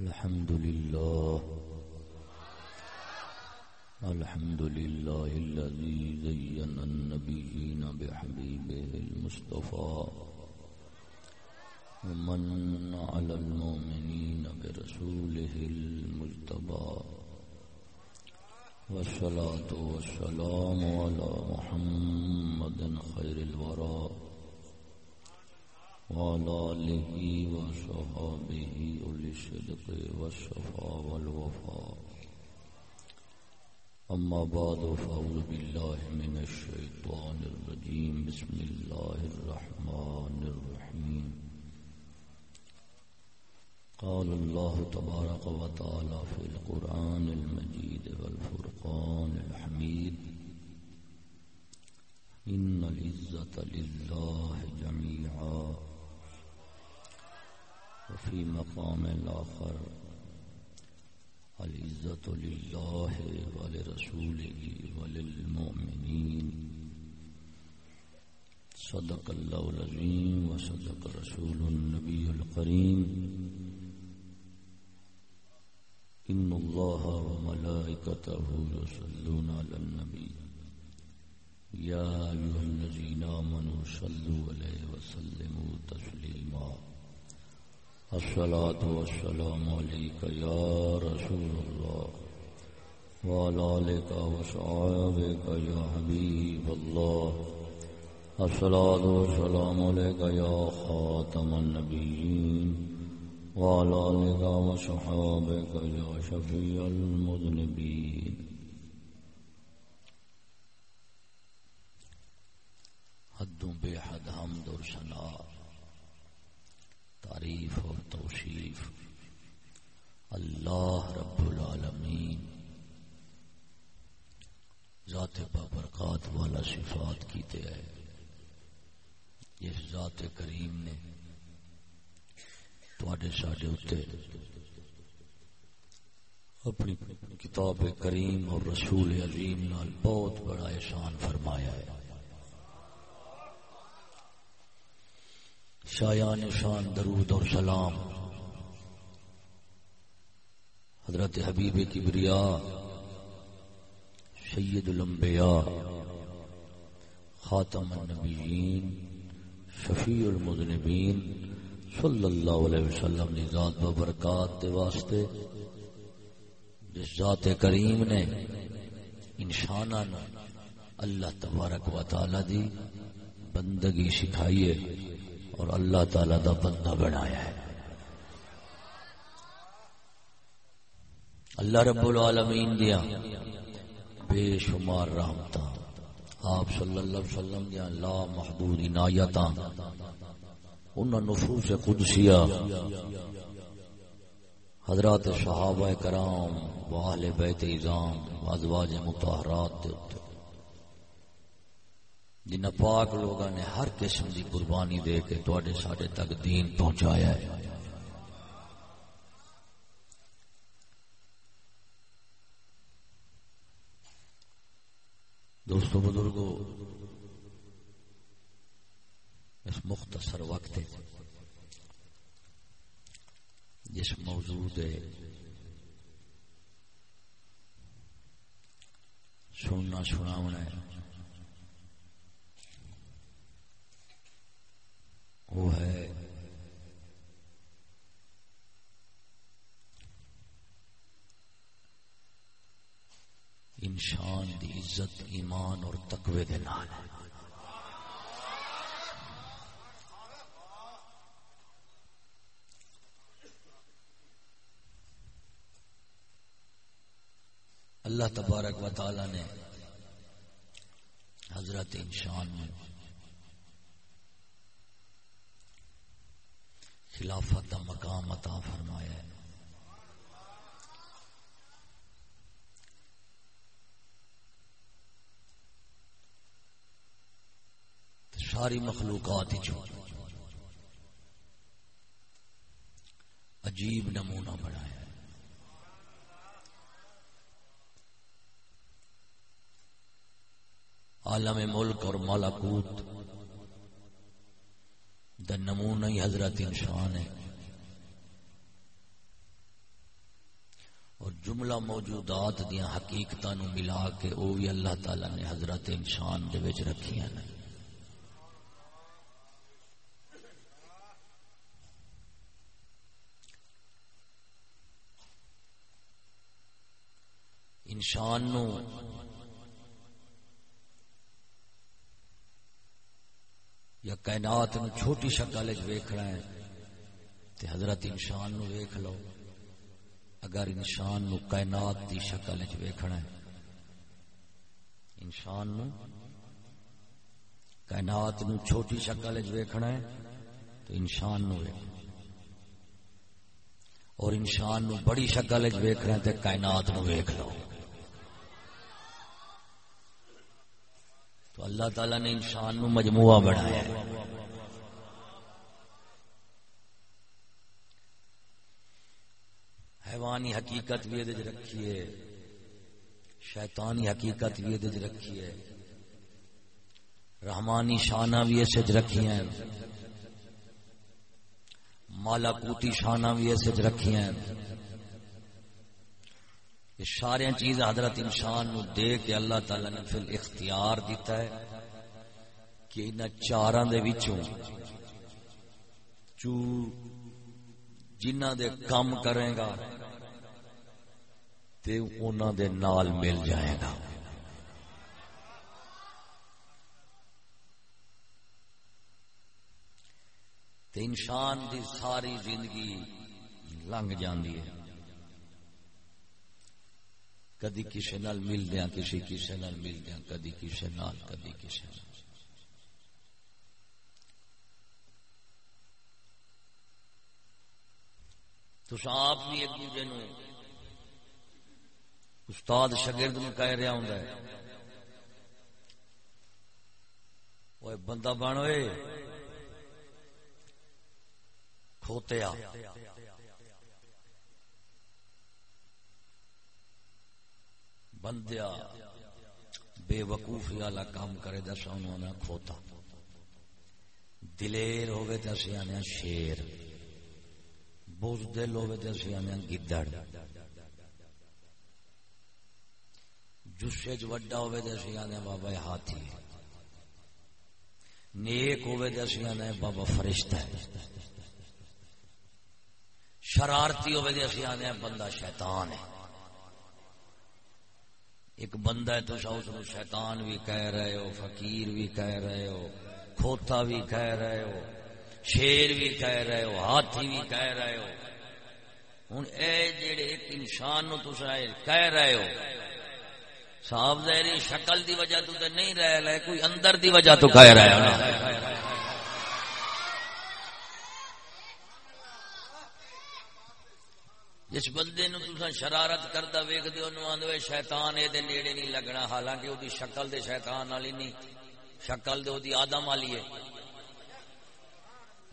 الحمد لله. الحمد لله الذي زين النبيين بحبيبه المصطفى. ومن على المؤمنين برسوله المجتبى. والصلاة والسلام على محمد خير الورى. وعلى آله وصحابه أولي الصدق والصفاء والوفاء أما بعد، فأعوذ بالله من الشيطان الرجيم. بسم الله الرحمن الرحيم. قال الله تبارك وتعالى في القرآن المجيد والفرقان الحميد إن العزة لله جميعا. وفي مقام الآخر العزة لله ولرسوله وللمؤمنين. صدق الله العظيم وصدق رسول النبي الكريم. إن الله وملائكته يصلون على النبي. يا أيها الذين آمنوا صلوا عليه وسلموا تسليما. الصلاة والسلام عليك يا رسول الله وعلى آلك وصحابك يا حبيب الله. الصلاة والسلام عليك يا خاتم النبيين وعلى آلك وصحابك يا شفيع المذنبين. حدوں بے حد حمد اور سنار تعریف اور توصیف۔ اللہ رب العالمین۔ ذات بابرکات والا صفات کیتے ہے جس ذات کریم نے تھوڑے ساڈے اتنے اپنی کتاب کریم اور رسول عظیم نال بہت بڑا احسان فرمایا ہے۔ شایان شان درود اور سلام۔ حضرت حبیب کی سید الانبیاء، خاتم النبیین، شفیع المذنبین، صلی اللہ علیہ وسلم نے ذات ببرکات دے واسطے، جس ذات کریم نے انشانہ اللہ تبارک و تعالی دی بندگی سکھائی ہے۔ اور اللہ تعالی دا بندہ بنایا ہے۔ اللہ رب العالمین دیا بے شمار رحمت آپ صلی اللہ علیہ وسلم دیا لا محدود عنایت ان نفوس قدسیہ۔ حضرات صحابہ کرام واہل بیت اظام ازواج متحرات دے جن پاک لوگوں نے ہر قسم کی قربانی دے کے تے سڈے تک دین پہنچایا ہے۔ دوستو بزرگو، اس مختصر وقت جس موضوع دے سننا سنا ہے۔ وہ ہے۔ انسان دی عزت، ایمان اور تقوی دے نال۔ ہے اللہ تبارک و تعالی نے حضرت انسان میں خلافت کا مقام عطا فرمایا ہے۔ ساری مخلوقات عجیب نمونہ بنایا عالم ملک اور مالاکوت دا نمونہ ہی حضرت انسان ہے۔ اور جملہ موجودات دیا حقیقت ملا کے وہ بھی اللہ تعالی نے حضرت انسان دے رکھی ہیں انسان نو یا کائنات نو چھوٹی شکل ویکھنا ہے، تے حضرت انسان نو ویکھ لو۔ اگر انسان نو کائنات دی شکل ویکھنا ہے، انسان نو کائنات نو چھوٹی شکل ویکھنا ہے، تو انسان نو ویکھ۔ اور انسان نو بڑی شکل ویکھنا ہے، تے کائنات نو ویکھ لو۔ اللہ تعالی نے انسان نو مجموعہ بنایا ہے۔ حیوانی حقیقت بھی یہ رکھی ہے، شیطانی حقیقت بھی یہ رکھی ہے۔ رحمانی شانہ بھی ایسے رکھی ہیں۔ مالا کوتی شانہ بھی ایسے رکھی ہیں۔ یہ سارے چیز حضرت انسان نو دے کے اللہ تعالی نے پھر اختیار دیتا ہے کہ ان چاراں دے وچوں چو جنہ دے کام کرے گا تے انہاں دے نال مل جائے گا۔ تے انسان دی ساری زندگی لنگ جاندی ہے۔ کدی کسی نال مل دیا کسی کسی نال مل دیا کدی کسی نال، کدی کسی نال۔ تو آپ بھی ایک دوسرے نو استاد شگرد میں کہہ رہا ہوں وہ بندہ بن ہوئے کھوتیا۔ بندیا بے وقوفی والا کام کرے دس انہوں نے کھوتا۔ دلیر ہوئے تو اسی آنے شیر۔ بوز دل ہوئے تو اسی آنے گدڑ۔ جسے جو وڈا ہوئے تو اسی آنے بابا ہاتھی۔ نیک ہوئے تو اسی آنے بابا فرشتہ۔ ہے شرارتی ہوئے تو اسی آنے بندہ شیطان ہے۔ ایک بندہ ہے تو اس نو شیطان بھی کہہ رہے ہو، فقیر بھی کہہ رہے ہو، کھوتا بھی کہہ رہے ہو، شیر بھی کہہ رہے ہو، ہاتھی بھی کہہ رہے ہو۔ ہوں اے جڑے ایک انسان نو کہہ رہے ہو، صاحب ظاہری شکل دی وجہ تو نہیں رہ لے، کوئی اندر دی وجہ تو کہہ رہے ہو جس بندے نو تسا شرارت کردا ویکھ دیو نو آندے شیطان اے دے نیڑے نہیں لگنا، حالانکہ اودی شکل دے شیطان والی نہیں، شکل دے اودی آدم والی ہے۔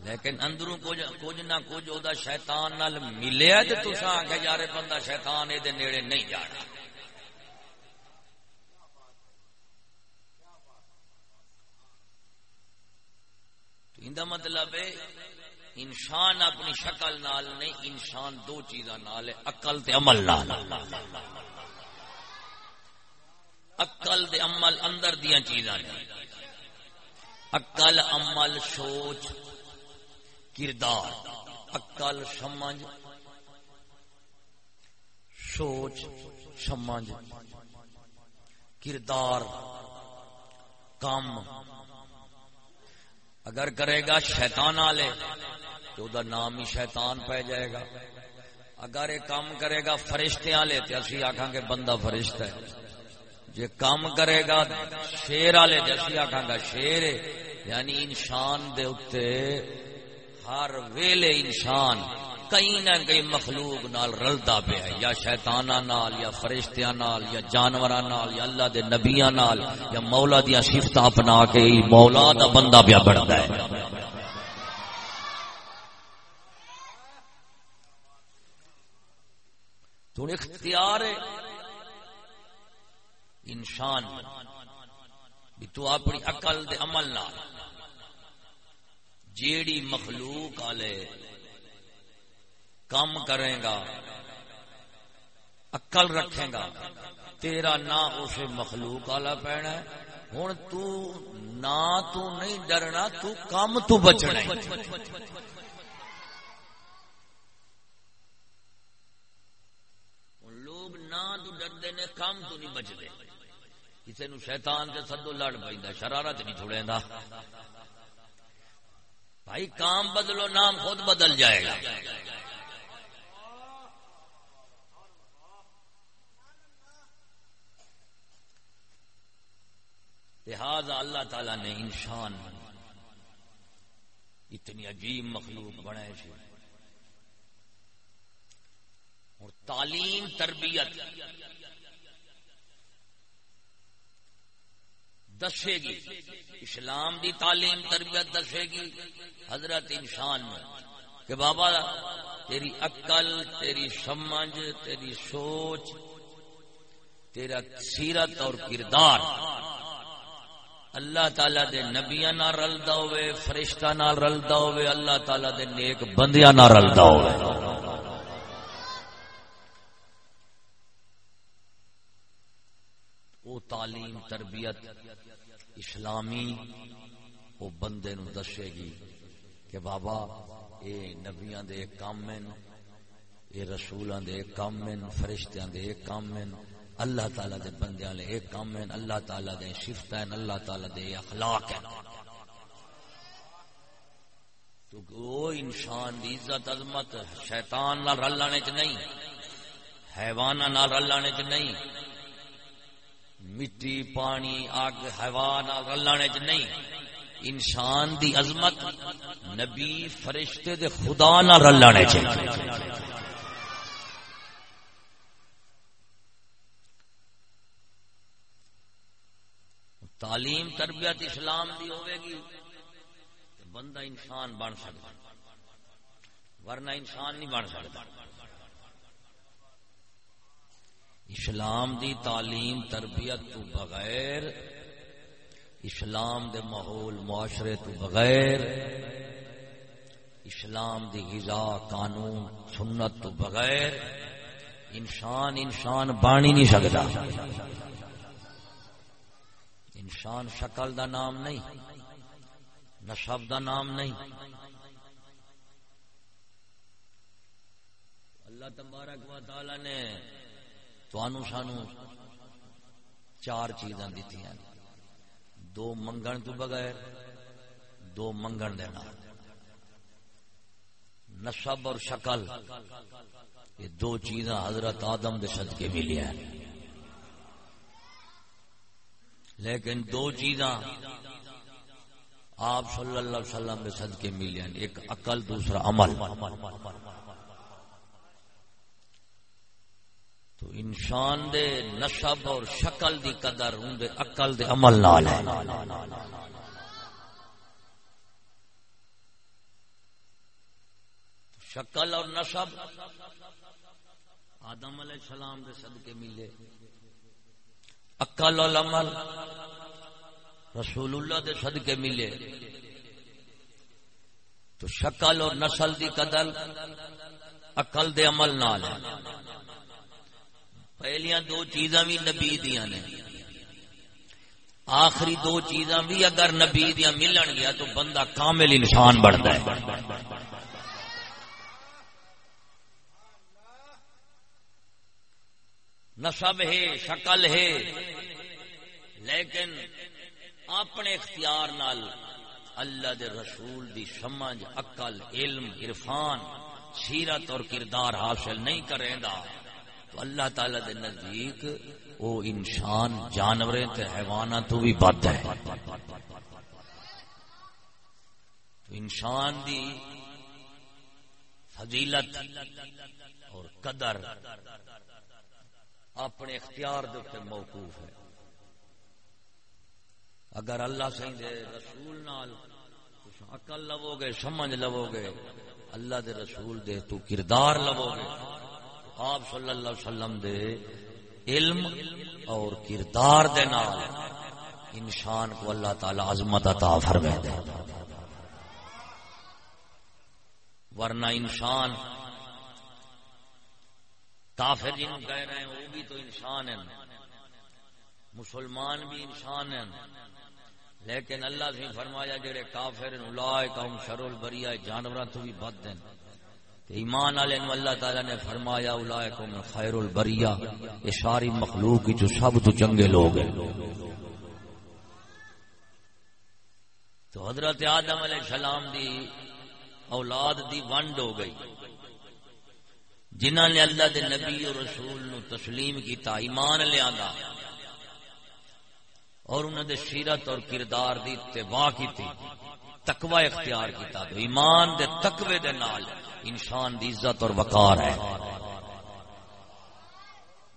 لیکن اندروں کچھ کچھ نہ کچھ او دا شیطان نال ملیا تے تسا آکھے یار بندہ شیطان اے دے نیڑے نہیں جانا۔ تو ایندا مطلب ہے انسان اپنی شکل نال نہیں، انسان دو چیزاں نال ہے، عقل تے عمل نال۔ عقل تے عمل اندر دیاں چیزاں نے۔ عقل، عمل، سوچ، کردار۔ عقل، سمجھ۔ سوچ، سمجھ۔ کردار، کام۔ اگر کرے گا شیطان والے تو دا نام ہی شیطان پہ جائے گا۔ اگر یہ کام کرے گا فرشتے والے تو اسی آخان گے بندہ فرشت ہے۔ جی کام کرے گا شیر والے تو اسی آخان گا شیر ہے۔ یعنی انسان دے اتے ہر ویلے انسان کئی نہ کئی مخلوق نال رلدا پیا یا شیطانہ نال، یا فرشتیاں نال، یا جانوراں نال، یا اللہ دے نبیاں نال، یا مولا دیا صفت اپنا کے مولا دا بندہ پیا بنتا ہے۔ تو اختیار ہے۔ انسان، بھی تو اپنی عقل دے عمل نہ جیڑی مخلوق والے کام کرے گا، عقل رکھے گا، تیرا نہ اسے مخلوق والا پینا ہوں نہ تو نہیں ڈرنا، تو کام تو بچنا نہ تو نے کام تو نہیں بچتے کسی نو شیطان سے سدو لڑ پہ شرارت نہیں چھوڑے بھائی، کام بدلو، نام خود بدل جائے گا۔ لہذا اللہ تعالی نے انسان اتنی عجیب مخلوق بنائے سے اور تعلیم، تربیت دسے گی۔ اسلام دی تعلیم تربیت دسے گی۔ حضرت انسان میں کہ بابا، تیری عقل، تیری سمجھ، تیری سوچ، تیرا سیرت اور کردار اللہ تعالی دے نبیاں نہ رلدا ہوئے، فرشتہ نہ رلدا ہوئے، اللہ تعالی دے نیک بندیاں نہ رلدا ہوئے۔ او تعلیم تربیت اسلامی، وہ بندے نو دسے گی کہ بابا، اے نبیاں دے کام ہیں اے رسولاں دے کام ہیں فرشتیاں دے کام ہیں اللہ تعالی دے بندیاں لے ایک کام ہیں اللہ تعالی دے صفت ہیں اللہ تعالی دے اخلاق ہیں کیونکہ وہ انسان دی عزت، عظمت، شیطان نہ رلانے چ نہیں حیوان نہ رلانے چ نہیں مٹی پانی اگ حیوان رلانے چ نہیں۔ انسان دی عظمت نبی فرشتے دے خدا نہ رلانے چ۔ تعلیم تربیت اسلام دی ہوئے گی بندہ انسان بن سکتا۔ ورنہ انسان نہیں بن سکتا۔ اسلام دی تعلیم تربیت تو بغیر، اسلام دے ماحول، معاشرے تو بغیر، اسلام دی غذا، قانون، سنت تو بغیر انسان انسان بانی نہیں سکتا۔ انسان شکل دا نام نہیں نشب دا نام نہیں۔ اللہ تبارک و تعالی نے تو سانو چار چیزاں دیتی ہیں۔ دو منگن تو بغیر، دو منگن دے نام نشب اور شکل، یہ دو چیزاں حضرت آدم دے صدقے ملی ہیں۔ لیکن دو چیزاں آپ صلی اللہ علیہ وسلم کے صدقے ملی ہیں۔ ایک عقل، دوسرا عمل۔ تو انسان دے نشب اور شکل دی قدر ہوں دے عقل دے عمل نال ہے۔ شکل اور نشب آدم علیہ السلام دے صدقے ملے۔ عقل اور عمل۔ رسول اللہ دے صدقے ملے۔ تو شکل اور نسل دی قدر عقل دے عمل نال ہے۔ پہلیاں دو چیزاں بھی نبی دیا نے۔ آخری دو چیزاں بھی اگر نبی دیا ملن گیا تو بندہ کامل انسان بڑھتا ہے۔ نصب ہے، شکل ہے، لیکن اپنے اختیار نال اللہ دے رسول دی سمجھ، عقل، علم، عرفان، سیرت اور کردار حاصل نہیں کرے گا۔ تو اللہ تعالی دے نزدیک وہ انسان جانور حیوانات تو بھی بد ہے۔ تو انسان دی فضیلت اور قدر اپنے اختیار دے موقوف ہے۔ اگر اللہ سے دے رسول نال عقل لو گے سمجھ لو گے اللہ دے رسول دے تو کردار لو گے آپ صلی اللہ علیہ وسلم دے علم اور کردار دے نال انسان کو اللہ تعالی عظمت عطا فرمائے دے۔ ورنہ انسان کافر جن کہہ رہے ہیں، وہ بھی تو انسان ہیں۔ مسلمان بھی انسان ہیں۔ لیکن اللہ سے فرمایا، جڑے کافر اولائے قوم شر البریہ جانوراں تو بھی بد ہیں۔ ایمان والے نو اللہ تعالی نے فرمایا اولائے قوم خیر البریہ، یہ ساری مخلوق کی جو سب تو چنگے لوگ ہیں۔ تو حضرت آدم علیہ السلام دی اولاد دی ونڈ ہو گئی۔ جنہ نے اللہ دے نبی اور رسول نو تسلیم کیتا، ایمان لے لیا اور انہوں دے سیرت اور کردار دی اتباع کی تھی تقوی اختیار کیتا۔ تو ایمان دے تقوی دے نال انسان دی عزت اور وقار ہے۔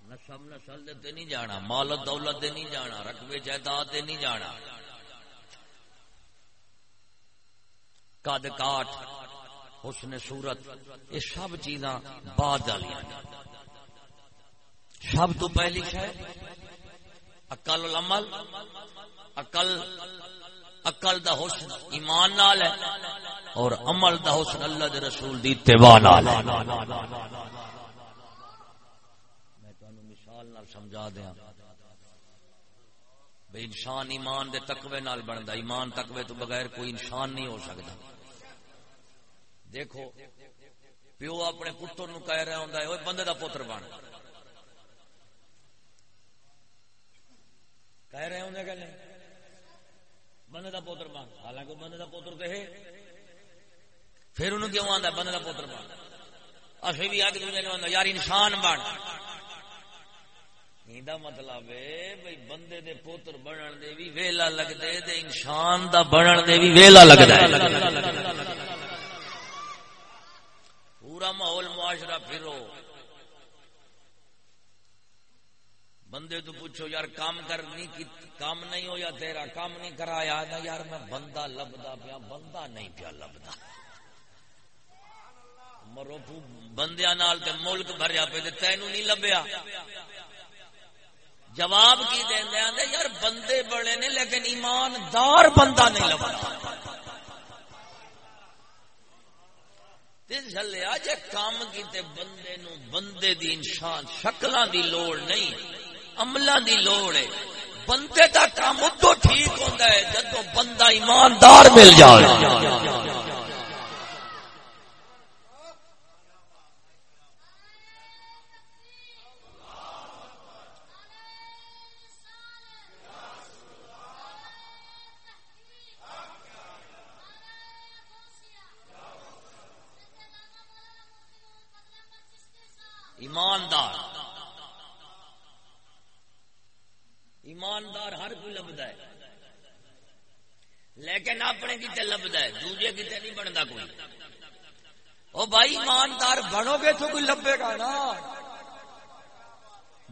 نسب نسل دے نہیں جانا مال دولت دے نہیں جانا رقبے جائیداد دے نہیں جانا۔ قد کاٹ، حسن صورت، یہ سب چیزاں بعد والی سب تو پہلی ہے اکل العمل اکل اکل دا حسن ایمان نال ہے۔ اور عمل دا حسن اللہ دے رسول دی اتباع نال ہے۔ میں تانوں مثال نال سمجھا دیاں بے انسان ایمان دے تقوی نال بندا، ایمان تقوی تو بغیر کوئی انسان نہیں ہو سکتا دیکھو، پیو اپنے پتر نو کہہ رہا ہوں بندے دا پتر بن۔ کہہ رہے ہوں کہ نہیں؟ بندے دا پوتر بن۔ حالانکہ بندے دا پوتر تو ہے۔ پھر انہوں کیوں آتا بندے پوتر بن اصل بھی آ دوسرے آتا یار انسان بن یہ مطلب ہے بھائی بندے دے پوتر بنن دے بھی ویلا لگتے دے انسان دا بنن دے بھی ویلا لگتا ہے پورا ماحول معاشرہ پھرو۔ بندے تو پوچھو، یار کام کر نہیں کام نہیں ہو یا تیرا، کام نہیں کرایا؟ یار میں بندہ لبدا پیا، بندہ نہیں پیا لبدا۔ مرو بندیا نال تے ملک بھریا پہ تینوں نہیں لبیا۔ جواب کی دیں یار بندے بڑے نے، لیکن ایماندار بندہ نہیں لبا جلیا جے کام کیتے بندے نو، بندے دی انسان شکلاں دی لوڑ نہیں، عملاں دی لوڑ ہے۔ بندے دا کام ادو ٹھیک ہوندا ہے جدو بندہ ایماندار مل جائے ایماندار ایماندار ہر کوئی لبدا ہے لیکن اپنے کتنے لبدا ہے دوجے کتنے نہیں بنتا کوئی او بھائی ایماندار بنو گے تو کوئی لبے گا نا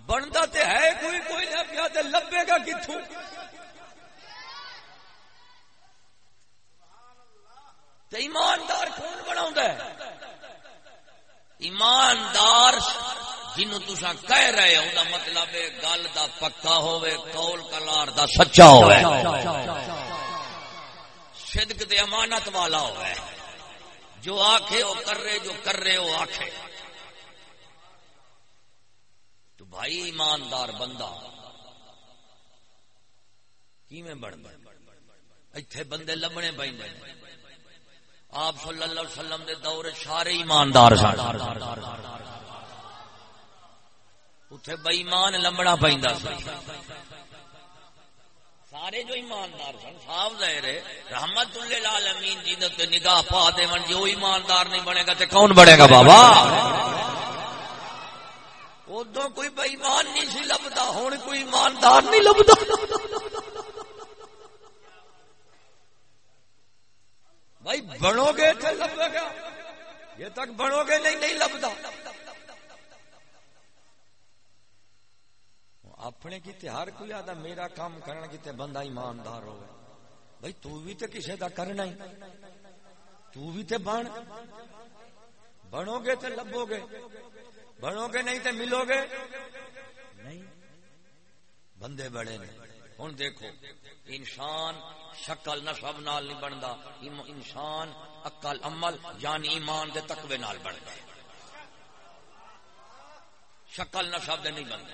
بنتا تے ہے کوئی کوئی نہ پیا تے لبے گا کتوں ایماندار کون بنا ہے ایماندار جنوں تسا کہہ رہے ہو مطلب گل دا پکا ہوئے قول کلار دا سچا ہوئے صدق دے امانت والا ہوئے جو آکھے، وہ کر رہے، جو کر رہے، وہ آکھے۔ تو بھائی، ایماندار بندہ کی میں بڑھ بڑھ اتنے بندے لبنے پہ آپ صلی اللہ علیہ وسلم دے دور سارے ایماندار سن۔ اتنے بئیمان لمبنا پہ سارے جو ایماندار سن صاف ظاہر ہے، رحمت اللہ عالمین جی نے نگاہ پا دے من جو ایماندار نہیں بنے گا تے کون بنے گا بابا؟ ادو کوئی بئیمان نہیں سی لبدا ہوں کوئی ایماندار نہیں لبدا۔ بھائی بنو گے تھے لبے گا، یہ تک بنو گے نہیں نہیں لبدا۔ اپنے کی ہر کوئی آدھا میرا کام کرنا کی بندہ ایماندار ہو بھائی تو بھی تو کسی کا کرنا ہی۔ تو بھی تو بن۔ بنو گے تو لبو گے بنو گے نہیں تو ملو گے نہیں۔ بندے بڑے نہیں ہوں دیکھو، انسان شکل نسب نال نہیں بنتا انسان اکل عمل یعنی ایمان دے تقوی نال بنتا شکل نہ دے نہیں بنتے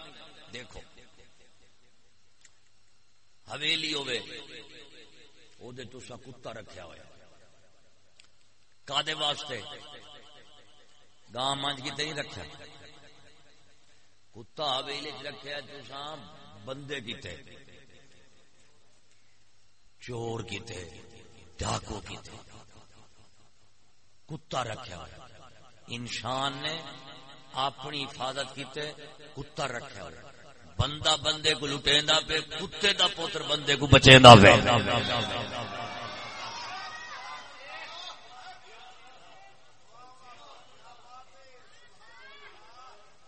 دیکھو۔ حویلی ہوے وہ تسا کتا رکھیا ہوا کادے واسطے؟ گاں منج کتنے نہیں رکھا کتا حویلی رکھا تسا بندے کتنے چور کتنے ڈاکو کتنے کتا رکھا ہوا انسان نے اپنی حفاظت کیتے کتا رکھا ہوا بندہ بندے کو لٹیندا پہ کتے دا پوتر بندے کو بچیندا پہ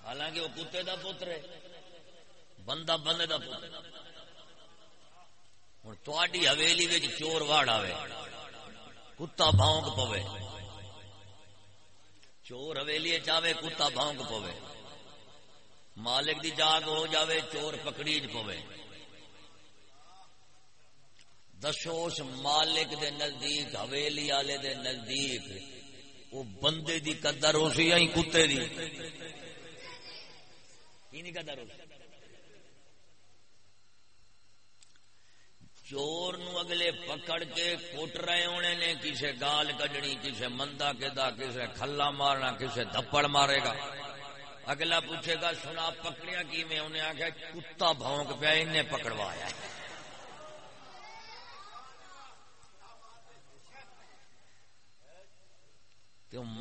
حالانکہ وہ کتے دا پوتر ہے۔ بندہ بندے دا پوتر۔ ہوں تھی حویلی چور واڑ آئے کتا بھونک پوے۔ چور حویلی چاہے کتا بھونک پوے۔ مالک دی جاگ ہو جاوے، چور پکڑی پوے۔ دسو اس مالک دے نزدیک، حویلی والے دے نزدیک وہ بندے دی قدر ہو سی کتے دی؟ قدر ہو چور نو اگلے پکڑ کے کوٹ رہے ہونے نے، کسے گال کڈنی، کسے مندا کے دا کسے کھلا مارنا، کسے دپڑ مارے گا۔ اگلا پوچھے گا، سنا پکڑیا کی میں انہیں آخیا کتا بھونک پیا انہیں پکڑوایا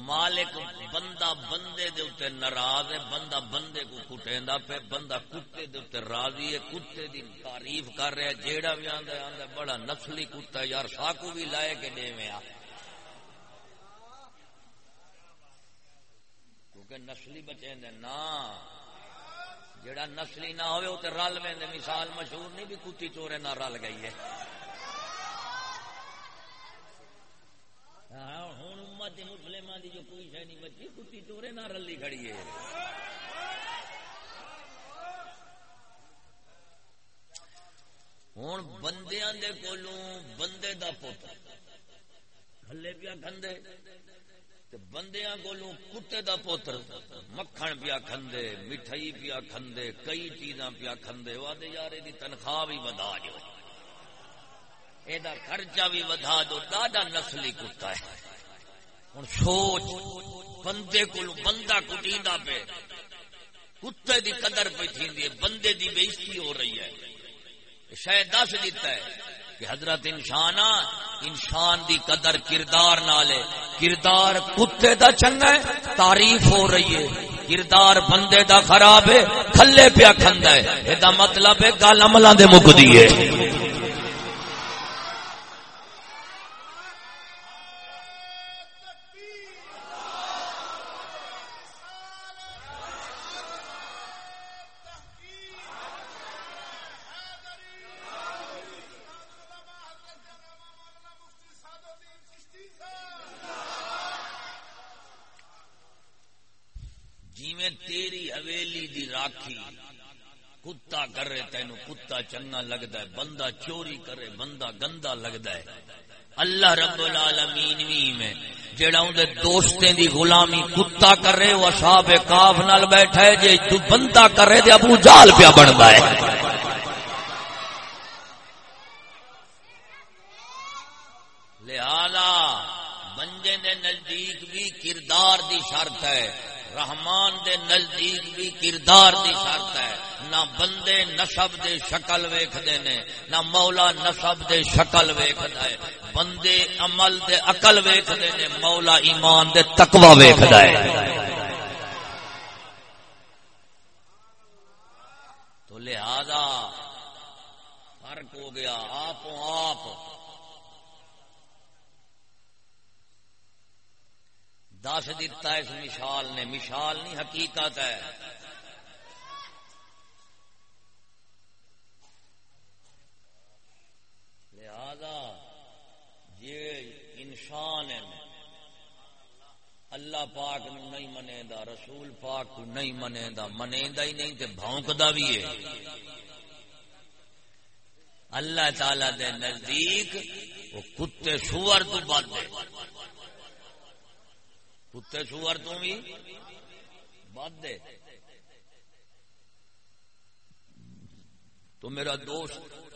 مالک بندہ بندے دے اتنے ناراض ہے، بندہ بندے کو کٹیندا پہ بندہ کتے دے اتنے راضی ہے، کتے دی تعریف کر رہا ہے، جیڑا بھی آندا ہے، آندا بڑا نسلی کتا یار، ساکو بھی لائے کے دے میں آ۔ کیونکہ نسلی بچے نا جڑا نسلی نہ ہوئے وہ تو رل میں مثال مشہور نہیں بھی کتی چورے نہ رل گئی ہے۔ ہوں امت مسلم کی جو کوئی شہ نہیں بچی، کتی چورے نہ رلی کھڑی ہے۔ ہوں بندیاں دے کولوں بندے دا پوتا ہلے پیا کھندے۔ بندیاں کولوں کتے دا پوتر، مکھن پیا کھندے، مٹھائی پیا کھندے، کئی چیزاں پیا کھندے، وہ آدھے یار دی تنخواہ بھی ودا جو۔ یہ خرچہ بھی ودا دو ڈاڈا نسلی کتا ہے۔ ہوں سوچ، بندے کو بندہ کٹی پہ کتے دی قدر پہ تھی بندے دی بےزتی ہو رہی ہے۔ شاید دس دیتا ہے۔ کہ حضرت انسان انسان دی قدر کردار نالے کردار کتے دا چنگا ہے، تعریف ہو رہی ہے۔ کردار بندے دا خراب ہے، کھلے پیا کھندا ہے۔ یہ مطلب ہے، گل عملاں دے مکدی ہے۔ تیری حویلی دی راکھی، کتا کرے تینو کتا چنگا لگتا ہے، بندہ چوری کرے، بندہ گندا لگتا ہے۔ اللہ رب العالمین بھی میں جڑا اندے دوستیں دی غلامی کتا کرے، وہ اصحاب کاف نال بیٹھے جے تو بندہ کرے تے ابو جال پیا بندا ہے۔ کردار دی شرط ہے۔ نہ بندے نسب دے شکل ویکھدے نے، نہ مولا نسب دے شکل ویکھدا ہے۔ بندے عمل دے عقل ویکھدے نے، مولا ایمان دے تقوی ویکھدا ہے۔ تو لہذا فرق ہو گیا آپ آپ۔ دس دتا اس مثال نے، مثال نہیں حقیقت ہے۔ لہذا یہ انسان ہے اللہ پاک نو نہیں منے دا رسول پاک کو نہیں منے دا منے دا ہی نہیں تے بھونک دا بھی ہے۔ اللہ تعالی دے نزدیک وہ کتے سور تو بد ہے۔ کتے سور تو بھی بد ہے۔ تو میرا دوست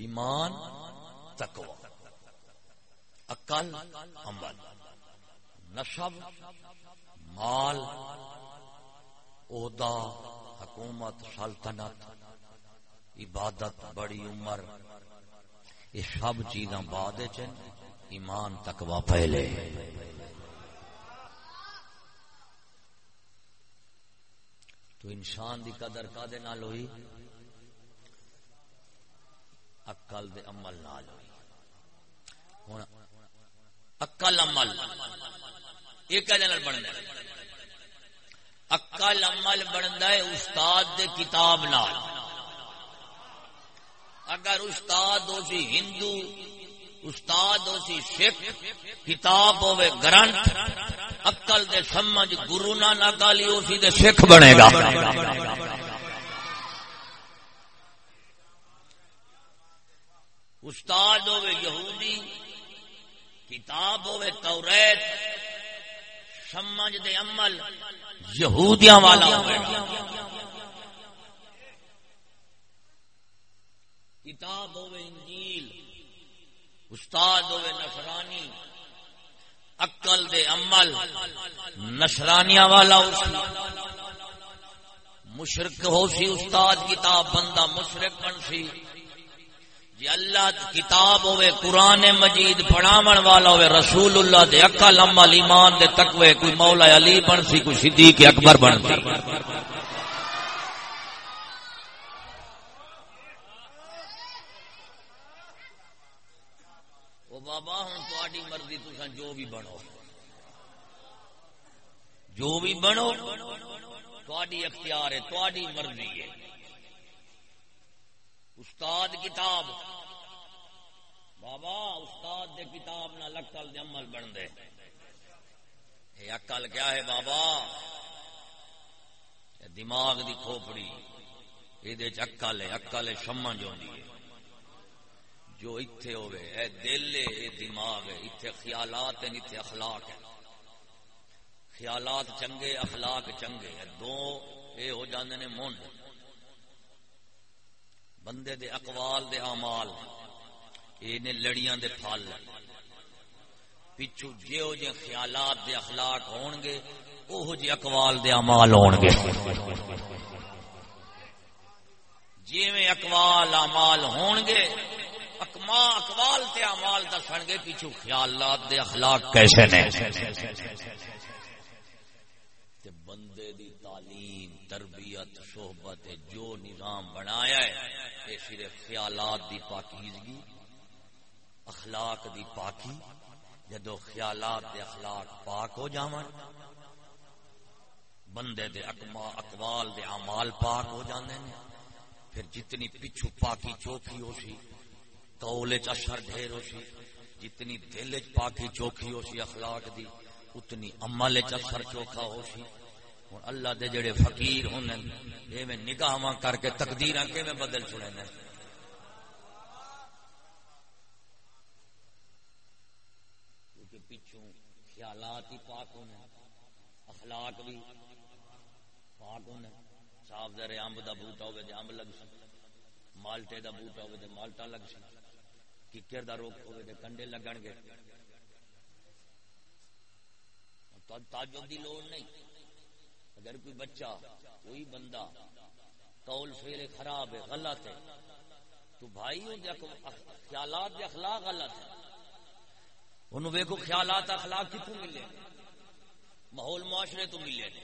ایمان، تقوی۔ عقل، عمل۔ نشب مال، عہدہ، حکومت، سلطنت، عبادت، بڑی عمر۔ یہ سب چیزاں بعد ایمان، تقوی پہلے۔ تو انسان دی قدر کدے نال ہوئی؟ اکل دے عمل نال ہوئی۔ ہوں اکل عمل، یہ کہ بننا اکل عمل بنتا ہے استاد دے کتاب نال۔ اگر استاد ہو سی ہندو، استاد ہو سی سکھ، کتاب ہوے گرنتھ اکل دے سمجھ گرو نہ نالی ہو سی دے سکھ بنے گا۔ استاد ہوے یہودی، کتاب ہوے توریت سمجھ دے عمل، یہودیاں والا ہوے کتاب ہوے انجیل، استاد ہوے نصرانی، عقل دے عمل نشرانیاں والا اسی مشرق ہو سی، استاد کتاب بندہ مشرق بن سی۔ جی اللہ کتاب ہوے قرآن مجید پڑھاون والا ہوے رسول اللہ دے عقل عمل ایمان دے تقوی، کوئی مولا علی بن سی، کوئی صدیق اکبر بن سی۔ بابا ہوں تاری مرضی تسان جو بھی بنو۔ جو بھی بنو تاری اختیار ہے تاری مرضی ہے۔ استاد کتاب۔ بابا، استاد دے کتاب نہ لکل دے عمل بن دے۔ اکل کیا ہے بابا؟ دماغ دی کھوپڑی۔ یہ اکل ہے اکل ہے شمن جو ہے۔ جو اتھے ہوئے اے دل ہے، اے دماغ ہے۔ اتھے خیالات ہیں اتھے اخلاق ہیں۔ خیالات چنگے، اخلاق چنگے۔ دو، اے ہو جاندے نے من بندے دے اقوال دے اعمال اے نے لڑیاں دے پھل۔ پچھو جیو جے خیالات دے اخلاق ہون گے اوہ جے اقوال دے اعمال ہون گے جیویں اقوال اعمال ہون گے اکما اقوال تے اعمال دسن گے پیچھو خیالات دے اخلاق کیسے نے؟ تے بندے دی تعلیم، تربیت صحبت جو نظام بنایا ہے، یہ صرف خیالات دی پاکیزگی، اخلاق دی پاکی، جدو خیالات دے اخلاق پاک ہو جاون، بندے دے اکما اقوال دے اعمال پاک ہو جاندے نے پھر جتنی پچھو پاکی چوکی ہو سی قول اثر ڈھیر ہو سی جتنی دل چ پاکی چوکھی ہو سی اخلاق دی، اتنی عمل اثر چوکھا ہو سی ہوں۔ اللہ دے جڑے فقیر ہوں یہ میں نگاہ کر کے تقدیر کے میں بدل چڑے نے کیونکہ پچھوں خیالات ہی پاک ہونے اخلاق بھی پاک ہونے صاف در امب دا بوٹا ہوئے دے امب لگ سی مالٹے دا بوٹا ہوئے دے مالٹا لگ سی ککر دا روک ہوئے دے کنڈے لگن گے۔ تعجب دی لوڑ نہیں۔ اگر کوئی بچہ، کوئی بندہ قول فیل خراب ہے، غلط ہے، تو بھائی خیالات دے اخلاق غلط ہے انہوں ویکو خیالات اخلاق کتوں ملے ماحول معاشرے تو ملے نے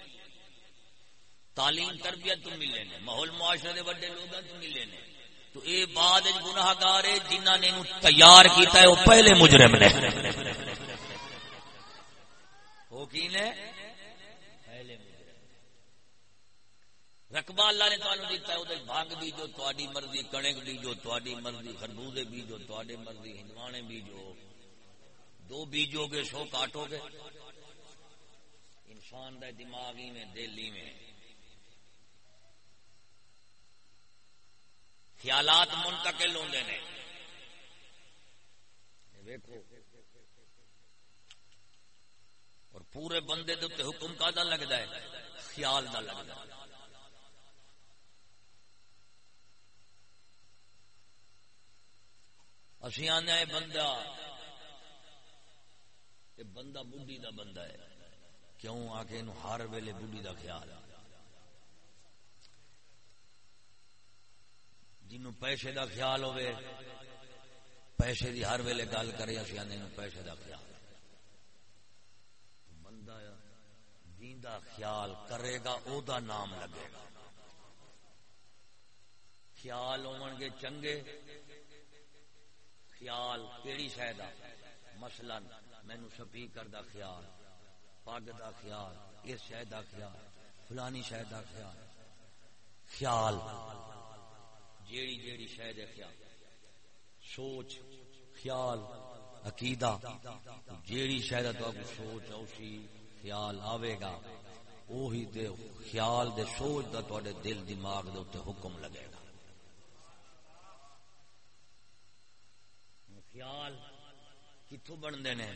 تعلیم، تربیت تو ملے نے ماحول معاشرے دے بڑے لوگ تو ملے نے تو اے بعد گناہ گار ہے جنہ نے تیار کیتا ہے وہ پہلے مجرم نے۔ وہ کی نے پہلے رقبہ اللہ نے تمہیں دیتا ہے ادھر بھنگ بیجو تاری مرضی کنک بیجو تاری مرضی، خربوزے بیجو تاری مرضی، ہندوانے بیجو دو بیجو گے، سو کاٹو گے۔ انسان دا دماغی میں دلی میں خیالات منتقل ہوندے نے۔ اور پورے بندے دے حکم کا دا لگتا ہے؟ خیال دا لگتا ہے۔ اسی آنے بندہ۔ یہ بندہ بڈی دا بندہ ہے۔ کیوں؟ آ کے ہر ویلے بڈی دا خیال ہے۔ جنوں پیسے دا خیال ہوئے پیسے دی ہر ویلے گل کرے، اسی آنے پیسے دا خیال بندہ جیندا خیال کرے گا، او دا نام لگے گا۔ خیال ہون گے چنگے خیال کیڑی شاید مثلا مینو سپیکر دا خیال، پگ دا خیال اس شاید دا خیال، فلانی شاید دا خیال۔ خیال، جیڑی جیڑی شاید خیال۔ سوچ، خیال، عقیدہ، جیڑی شاید تو سوچ، اوشی خیال آوے گا۔ وہی دے خیال دے سوچ دا تو دل، دماغ دے حکم لگے گا۔ خیال کتوں بنتے ہیں؟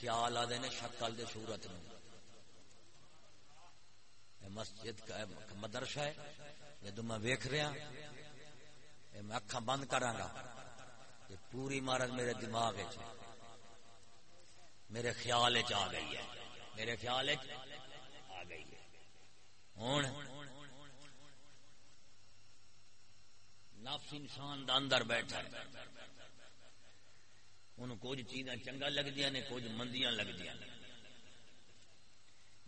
خیال آتے ہیں شکل دے سورت مسجد کا مدرسہ ہے جدو میں ویخ رہا ہاں، میں اکھا بند کرا گا۔ یہ پوری عمارت میرے دماغ میرے خیال آ گئی ہے۔ میرے خیال آ گئی ہے۔ ہوں نفس انسان دا اندر بیٹھا ہے ان کچھ چیزاں چنگا لگدیا نے، کچھ مندیاں لگدیا نے۔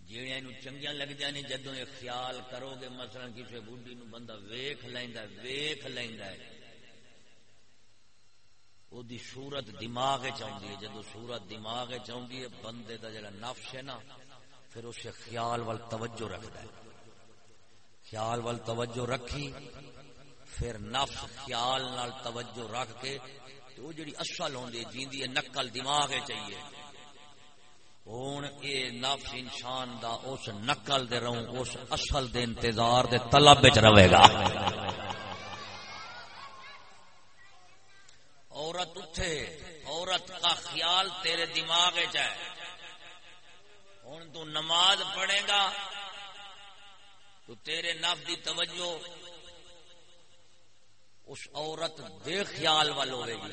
جہیا چنگیا لگدیا نے جدو یہ خیال کرو گے، مثلا کسی بوڈی نو بندہ ویخ لینا ویخ لینا وہ صورت دماغ چاہتی ہے جدو صورت دماغ چاہتی ہے، بندے دا جڑا نفس ہے نا، پھر اسے خیال وال توجہ رکھتا ہے۔ خیال وال توجہ رکھی، پھر نفس خیال نال توجہ رکھ کے وہ جڑی اصل ہوندی جیندی ہے، نقل دماغ چاہیے۔ ہوں اے نفس انسان دا اس نقل دے رہوں، اس اصل دے انتظار دے طلب وچ رہے گا۔ عورت اٹھے، عورت کا خیال تیرے دماغ ہے۔ ہوں تو نماز پڑھے گا، تو تیرے نفس دی توجہ اس عورت دے خیال وال ہوئے گی۔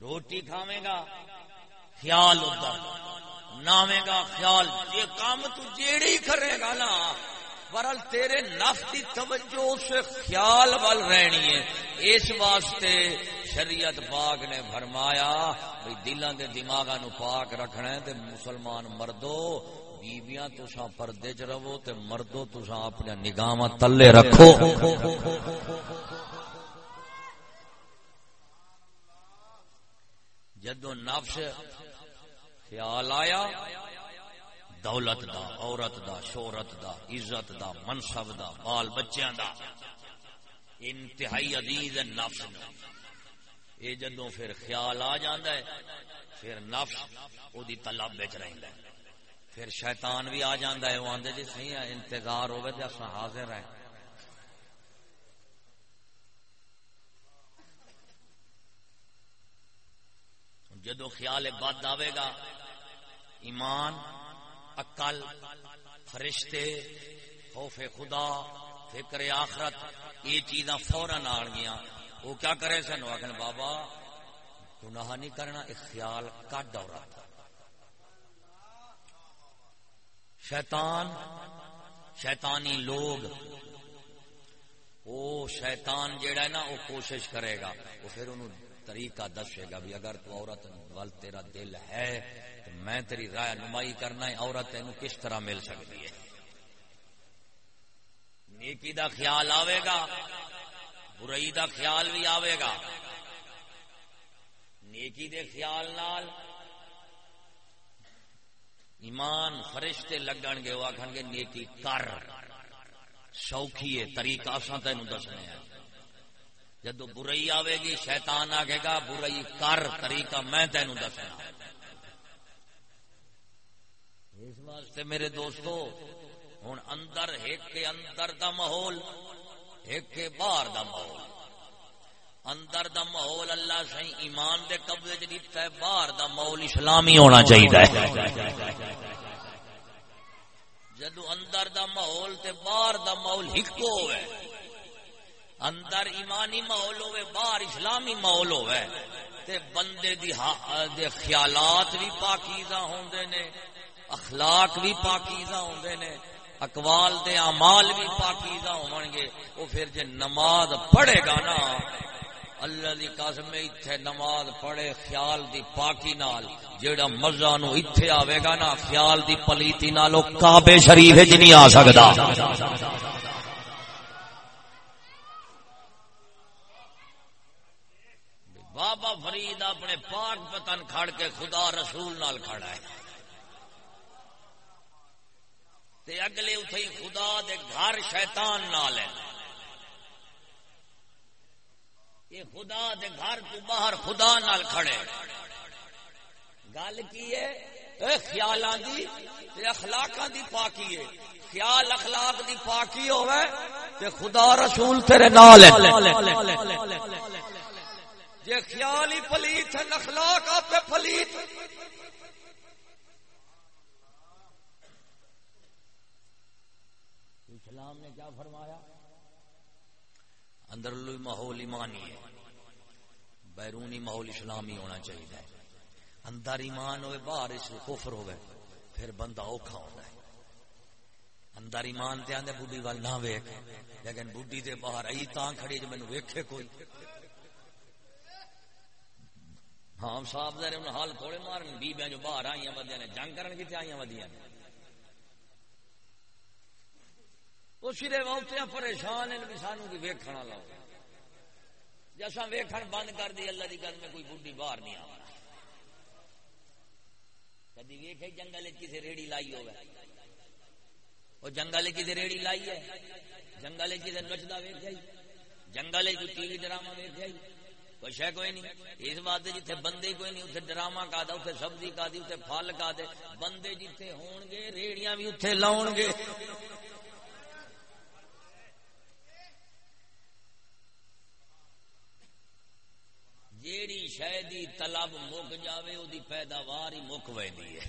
روٹی کھاوے گا، خیال ادھر نامے گا، خیال۔ یہ کام تو جیڑی کرے گا نا۔ برل تیرے نفس کی توجہ اس خیال وال رہنی ہے۔ اس واسطے شریعت پاک نے فرمایا بھائی دلوں کے دماغ نو پاک رکھنا ہے تے مسلمان مردو بیویاں تسا پردے چ رہو تے مردو تسا اپنے نگاہ تلے رکھو۔ جدو نفس خیال آیا، دولت دا، عورت دا، شہرت دا، عزت دا، منصب دا، بال بچیاں دا۔ انتہائی عزیز نفس یہ جدو پھر خیال آ جاندہ ہے، پھر نفس او دی طلب بچ رہندا ہے۔ پھر شیطان بھی آ جاندہ ہے، وہ آندے جی صحیح ہے، انتظار ہوئے تے اساں حاضر ہیں۔ جدو خیال بد آئے گا، ایمان اکل فرشتے، خوف خدا، فکر آخرت، یہ چیزاں فورن آ گیا وہ کیا کرے سن؟ آخر بابا، گناہ نہیں کرنا، ایک خیال کٹ عورت۔ شیطان، شیطانی لوگ۔ وہ شیطان جیڑا ہے نا وہ کوشش کرے گا۔ وہ پھر انہوں طریقہ دسے گا بھی اگر تو عورت ول تیرا دل ہے، تو میں تیری رائے نمائی کرنا ہے، عورت تین کس طرح مل سکتی ہے؟ نیکی دا خیال آئے گا، برائی دا خیال بھی آئے گا۔ نیکی دے خیال نال ایمان فرشتے لگن گے، وہ آخر گے، نیکی کر۔ سوکھی ہے، طریقہ سا تین دسنے ہیں۔ جدو برائی آئے گی، شیطان آگے گا، برائی کر، طریقہ میں تینوں دسنا۔ اس واسطے میرے دوستو ہوں اندر، ایک کے اندر دا ماحول، ایک کے باہر دا ماحول۔ اندر دا ماحول اللہ سی ایمان دے قبضے چ دیتا ہے باہر دا ماحول اسلامی ہونا چاہیے جدو اندر دا ماحول تے باہر دا ماحول ہکو ہے اندر ایمانی ماحول ہوئے باہر اسلامی ماحول ہوئے تے بندے دی, دے خیالات بھی پاکیزہ ہوندے نے اخلاق بھی پاکیزہ ہوندے نے اقوال دے اعمال بھی پاکیزہ ہون گے وہ پھر جے نماز پڑھے گا نا اللہ دی قسم ایتھے نماز پڑھے، خیال دی پاکی نال، جیڑا مزہ نو ایتھے آوے گا نا، خیال دی پلیتی نالو کعبے شریف وچ نہیں آ سکدا۔ بابا فرید اپنے پاک پتن کھڑ کے خدا رسول نال کھڑا ہے۔ تے اگلے اتھے خدا دے گھر شیطان نال ہے۔ یہ خدا دے گھر تو باہر خدا نال کھڑے۔ گل کی ہے؟ خیالاں دی تے اخلاقاں دی پاکی ہے۔ خیال اخلاق دی پاکی ہوے تے خدا رسول تیرے نال ہے۔ جے خیال ہی پلیت ہے، اخلاق آپ پلیت۔ اسلام نے کیا فرمایا؟ اندر ماحول ایمانی ہے۔ بیرونی ماحول اسلامی ہونا چاہیے۔ اندر ایمان ہوئے، باہر اس کفر ہوئے، پھر بندہ اوکھا ہوتا ہے۔ اندر ایمان تے آندے بڈی وال نہ ویکھ۔ لیکن بڈی دے باہر ای تاں کھڑی جو مینوں ویکھے کوئی۔ ہاں صاحب دے انہاں حال تھوڑے مارن۔ بیبیاں جو باہر آئیاں ودیاں نے جنگ کرن کیتے آئیاں، ودیاں نے۔ وہ سرے ووتیاں پریشان ہیں بھی سانو کی ویکھنا لاؤ جیسا ویکھن بند کر دی، اللہ دی گل میں کوئی بڈی باہر نہیں آ کدی ویکھے جنگل کسی ریڑی لائی ہوگا وہ جنگل کسی ریڑی لائی ہے۔ جنگل کسی نچتا ویکھا جنگل کوئی ٹی وی ڈرامہ ویکھا کچھ ہے کوئی نہیں۔ اس بات جتنے بندے کوئی نہیں۔ اتنے ڈرامہ کا دے اتنے سبزی کا دی اتنے پھل کا دے۔ بندے جتنے ہون گے ریڑیاں بھی اتنے لاؤ گے جیڑی شہدی طلب مک جاوے او دی پیداوار ہی مک ویندی ہے۔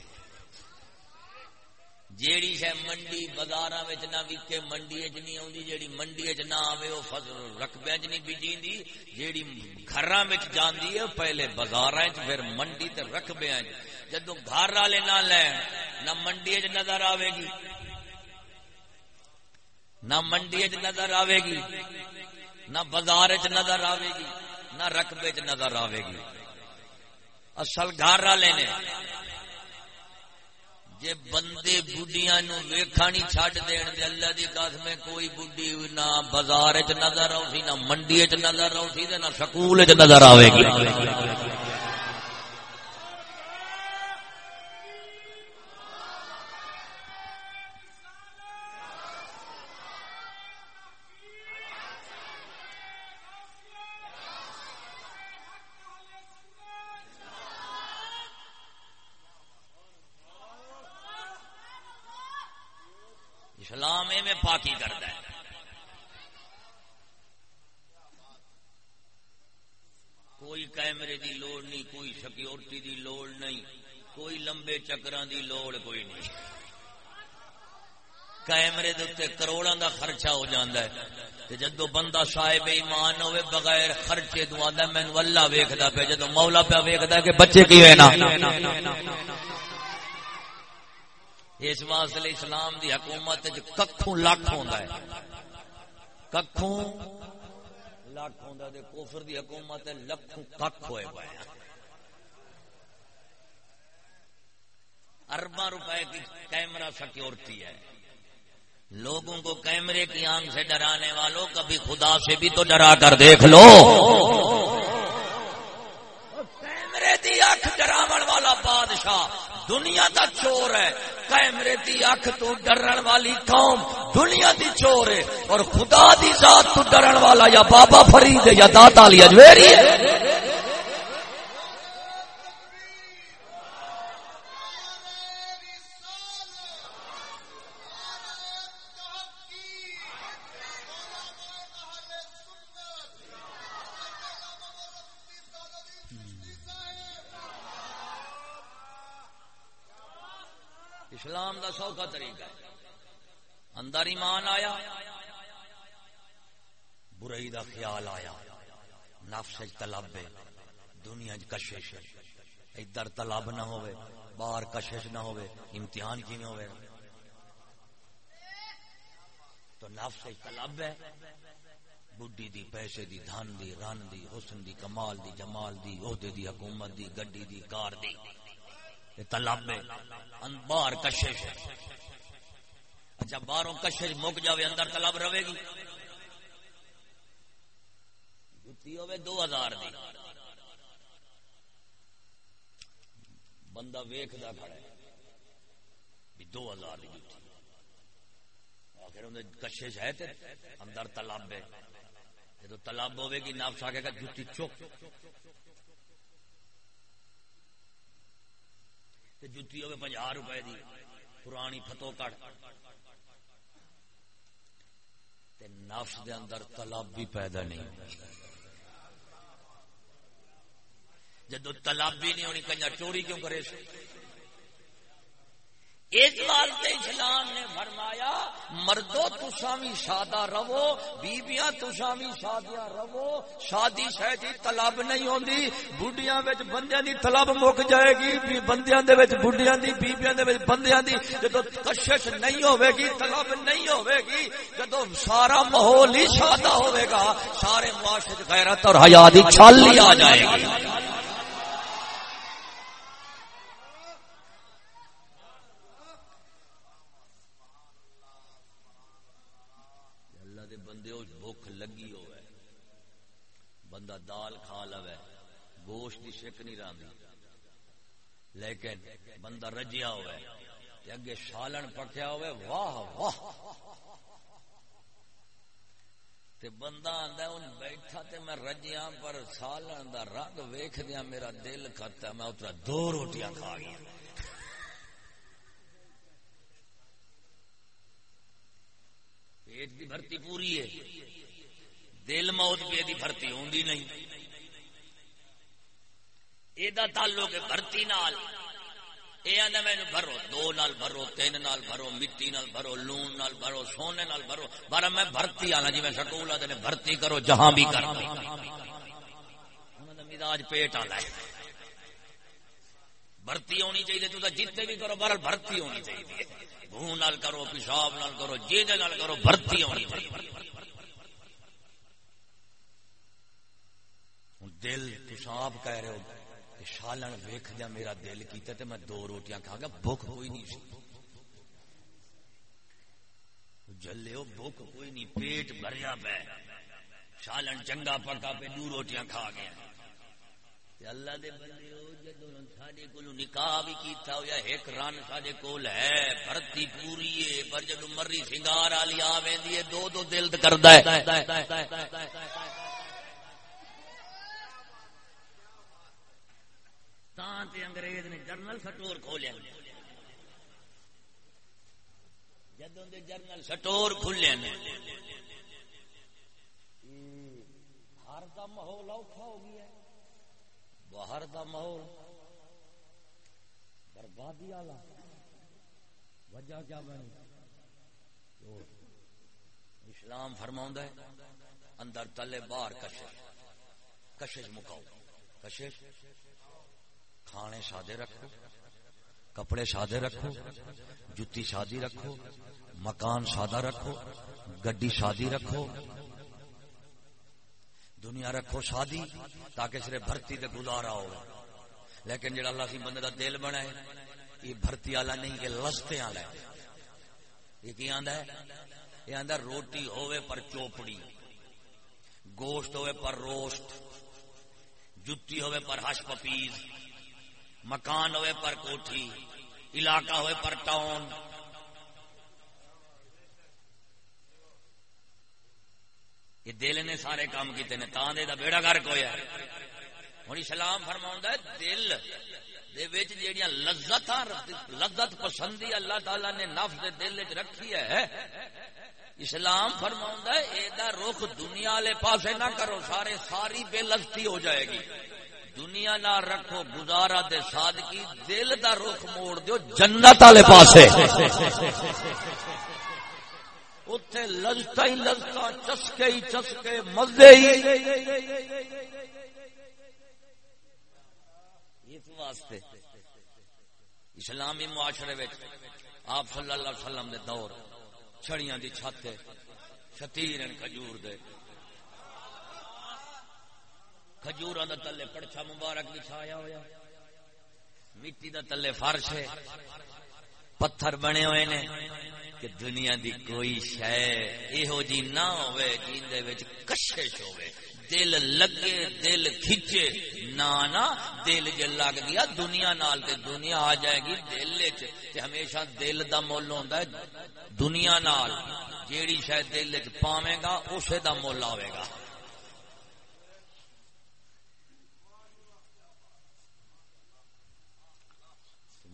جیڑی شہ منڈی بازار نہ وکے منڈی چ نہیں آتی جیڑی منڈی چ نہ آئے وہ فصل رقبے چ نہیں بجی جیڑی گھر جاندی ہے پہلے بازار پھر منڈی تے رقبے جدو گھر والے نہ لین، نہ منڈی چ نظر آئے گی۔ نہ منڈی چ نظر آئے گی، نہ بازار چ نظر آئے گی۔ نہ رقبے چ نظر آئے گی۔ اصل گھر والے نے جے بندے بڈیاں نو ویکھانی چھڈ دین دے، اللہ دی قسم کوئی بڈی نہ بازار وچ نظر آوسی، نہ منڈی وچ نظر آوسی تے نہ سکول وچ نظر آوے گی۔ کروڑوں دا خرچہ ہو جاتا ہے۔ جدو بندہ صاحب ایمان ہوئے بغیر خرچے تو آدھا مینو اللہ ویکھدا پہ جدو مولا پہ ویکھدا کہ بچے کی ہے نا۔ اس واسطے اسلام دی حکومت ککھوں لکھ ہوندا ہے۔ ککھوں لکھ ہوندا تے کفر دی حکومت لکھوں ککھ ہوئے پئے۔ ارباں روپے کی کیمرہ سیکورٹی ہے۔ لوگوں کو کیمرے کی آنکھ سے ڈرانے والوں، کبھی خدا سے بھی تو ڈرا کر دیکھ لو۔ کیمرے دی آنکھ ڈراون والا بادشاہ دنیا دا چور ہے۔ کیمرے دی اکھ تو ڈرن والی قوم دنیا دی چور ہے۔ اور خدا دی ذات تو ڈرن والا یا بابا فرید یا داتا علی اجویری ہے۔ اسلام دا سوکھا طریقہ ہے۔ اندر ایمان آیا، برائی دا خیال آیا، نفس طلب ہے، دنیا کشش ادھر طلب نہ ہوئے، باہر کشش نہ ہوئے، امتحان کی ہوئے۔ تو نفس طلب ہے بڈی دی، پیسے دی، دھن دی، رن دی، حسن دی، کمال دی، جمال دی، عہدے دی، حکومت دی، گڈی دی، کار دی۔ طلب باہر کشش۔ اچھا باہروں کشش مک جاوے، اندر طلب رہے گی۔ جتی ہوے دو ہزار دی۔ بندہ ویکھدا کھڑا ہے بھی دو ہزار دی جتی آخر انہیں کشش ہے تے اندر طلب ہے۔ جدو تلاب ہوے گی نفس آگے گا، جتی جتی ہوے پنجا روپے دی۔ پرانی فتو کٹ نفس دے اندر طلب بھی پیدا نہیں۔ جدو طلب بھی نہیں ہونی، کنجا چوری کیوں کرے؟ اس اسلام نے فرمایا، مردو تسا بھی سادہ رہو بیبیاں تسا بھی سادیا رہو، شادی شاید تلب نہیں ہوندی، بڈیاں وچ بندیاں دی طلب مک جائے گی بندیاں دے وچ بڈیاں دی بیبیاں دے وچ بندیاں دی جدو کشش نہیں ہوے گی، طلب نہیں ہوے گی جدو سارا ماحول ہی سادہ ہوے گا، سارے معاشرے غیرت اور حیا دی چھال آ جائے گی۔ گوشت کی لیکن بندہ رجیا ہوا اگے سالن پکیا ہوئے، واہ واہ۔ تے بندہ آندا ہے بیٹھا تے میں رجیا پر سالن دا رنگ ویکھ دیا میرا دل کرتا میں اترا دو روٹیاں کھا گیا پیٹ کی بھرتی پوری ہے۔ دل موت بھی بھرتی ہوندی نہیں۔ یہ تعلق بھرتی نال یہ آدھا بھرو دو نال بھرو تین نال بھرو مٹی نال بھرو لون نال بھرو سونے نال بھرو بارہ میں بھرتی آنا جی میں سکول آدھے بھرتی کرو جہاں بھی کرو مزاج پیٹ آ ہے بھرتی ہونی چاہیے تو جتنے بھی کرو بہرحال بھرتی ہونی چاہیے بھون نال کرو پیشاب نال کرو جی نال کرو بھرتی ہونی چاہیے دل پیشاب کہہ رہے ہو شالن ویخ دیا میرا دل کیتا تے میں دو روٹیاں کھا گیا، بھوک کوئی نہیں سی جلے ہو، بھوک کوئی نہیں، پیٹ بھریا پہ۔ شالن چنگا پکا پہ دو روٹیاں کھا گیا۔ اللہ دے بندے ہو جدو ساڈے کولو نکاح بھی کیتا ہو یا ایک رن ساڈے کول ہے، بھرتی پوری ہے، پر جدو مری سنگار والی آ ویندی ہے، دو دو دل کردا ہے۔ کے انگریز نے جرنل سٹور کھولیا۔ جدوں دے جرنل سٹور کھلے باہر کا ماحول اوکھا ہو گیا باہر کا ماحول بربادی والا۔ وجہ کیا بنی؟ اسلام فرما ہے، اندر تلے باہر کشش۔ کشش مکاؤ۔ کشش؟ کھانے سادے رکھو، کپڑے سادے رکھو، جتی شادی رکھو، مکان سادہ رکھو، گڈی شادی رکھو، دنیا رکھو شادی تاکہ صرف بھرتی تے گزارا ہو لیکن جڑا اللہ سی بندے دا دل بنا ہے، یہ بھرتی والا نہیں، یہ لستے والا ہے۔ یہ کی آندا ہے؟ یہ آندا روٹی ہوے پر چوپڑی، گوشت ہوے پر روسٹ جتی ہوے پر ہش پپیز۔ مکان ہوئے پر کوٹھی، علاقہ ہوئے پر ٹاؤن۔ یہ دل نے سارے کام کیتے نے، تاں دے دا بیڑا گھر کوئی ہے۔ ہوں اسلام فرما دل جیڑیاں لذت ہاں، لذت پسندی اللہ تعالی نے نفس دے دل چ رکھی ہے۔ اسلام فرما ہے رخ دنیا والے پاسے نہ کرو، سارے ساری بے لذتی ہو جائے گی۔ دنیا نہ رکھو، گزارا دے سادگی دل دا رخ موڑ دیو، جنت والے پاسے۔ اتنے لذتا ہی لذتا چسکے ہی چسکے، مزے ہی۔ اس واسطے اسلامی معاشرے آپ صلی اللہ علیہ وسلم دے دور، چھڑیاں دی چھت شتیر کھجور دے۔ کھجور دا تلے پڑچا مبارک بچھایا ہوا مٹی دا تلے فرش ہے۔ پتھر بنے ہوئے نے کہ دنیا دی کوئی شے یہو جی نہ ہوئے جن دے وچ کشش ہوئے۔ دل لگے، دل کھچے۔ نانا دل جے لگ گیا دنیا نال تے دنیا آ جائے گی دل وچ۔ تے ہمیشہ دل دا مول ہوندا ہے دنیا نال۔ جیڑی شاید دل وچ پاویں گا، اسے دا مول آوے گا۔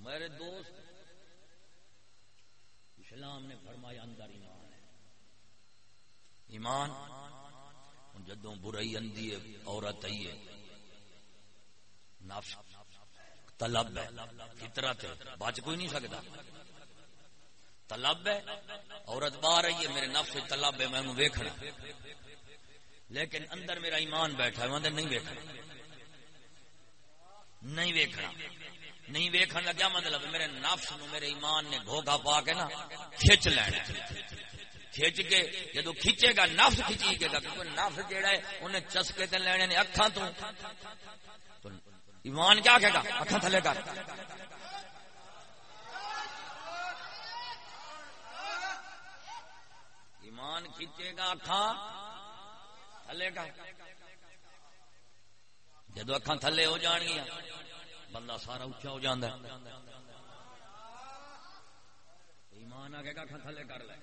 میرے دوست، اسلام نے فرمایا اندر ایمان ہے۔ ایمان جدوں برائی اندی ہے، عورت آئی ہے نفس طلب ہے۔ فطرت ہے بچ کوئی نہیں سکتا۔ طلب ہے، عورت باہر آئی ہے، میرے نفس طلب ہے، میں انہوں ویکھنا۔ لیکن اندر میرا ایمان بیٹھا ہے، میں نہیں ویکھنا۔ نہیں ویکھنا۔ نہیں ویکھن کا کیا مطلب میرے نفس نو میرے ایمان نے گھوگا پا کے نا کھچ لینا کھچ کے جدو کھچے گا، نفس کھچی کے گا، کیونکہ نفس جیڑا ہے، انہیں چسکے تے لینے نے اکھاں تو۔ ایمان کیا کہے گا؟ اکھاں تھلے کر۔ ایمان کھچے گا، اکھاں تھلے کر۔ جدو اکھاں تھلے ہو جان گیا بندہ سارا اچھا ہو جاندہ ہے۔ ایمان آگے گا اکھاں تھلے کر لے۔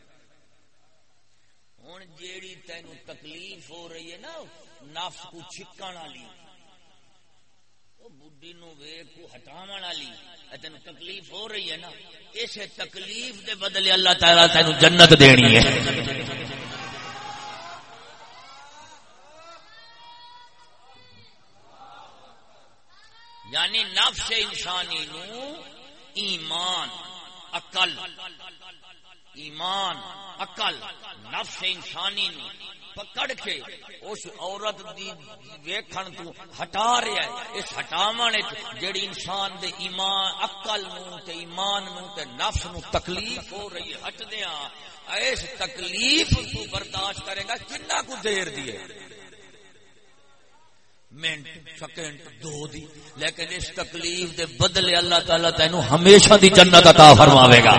ہوں جیڑی تین تکلیف ہو رہی ہے نا، نفس کو چھکن والی بڈی نو ویک کو ہٹاو والی تین تکلیف ہو رہی ہے نا۔ اس تکلیف دے بدلے اللہ تعالی تین جنت دینی ہے۔ یعنی نفس انسانی نو ایمان، عقل۔ ایمان، عقل۔ نفس انسانی نو پکڑ کے اس عورت دی ویکھن تو ہٹا رہا ہے۔ اس ہٹاون جڑی انسان دے ایمان، عقل نو تے ایمان نو تے نفس نو تکلیف ہو رہی ہے ہٹ دیاں اس تکلیف تو برداشت کرے گا کنا کو دیر دیے منٹ، سیکنڈ، دو دی۔ لیکن اس تکلیف دے بدلے اللہ تعالی تینو ہمیشہ دی جنت عطا فرماوے گا۔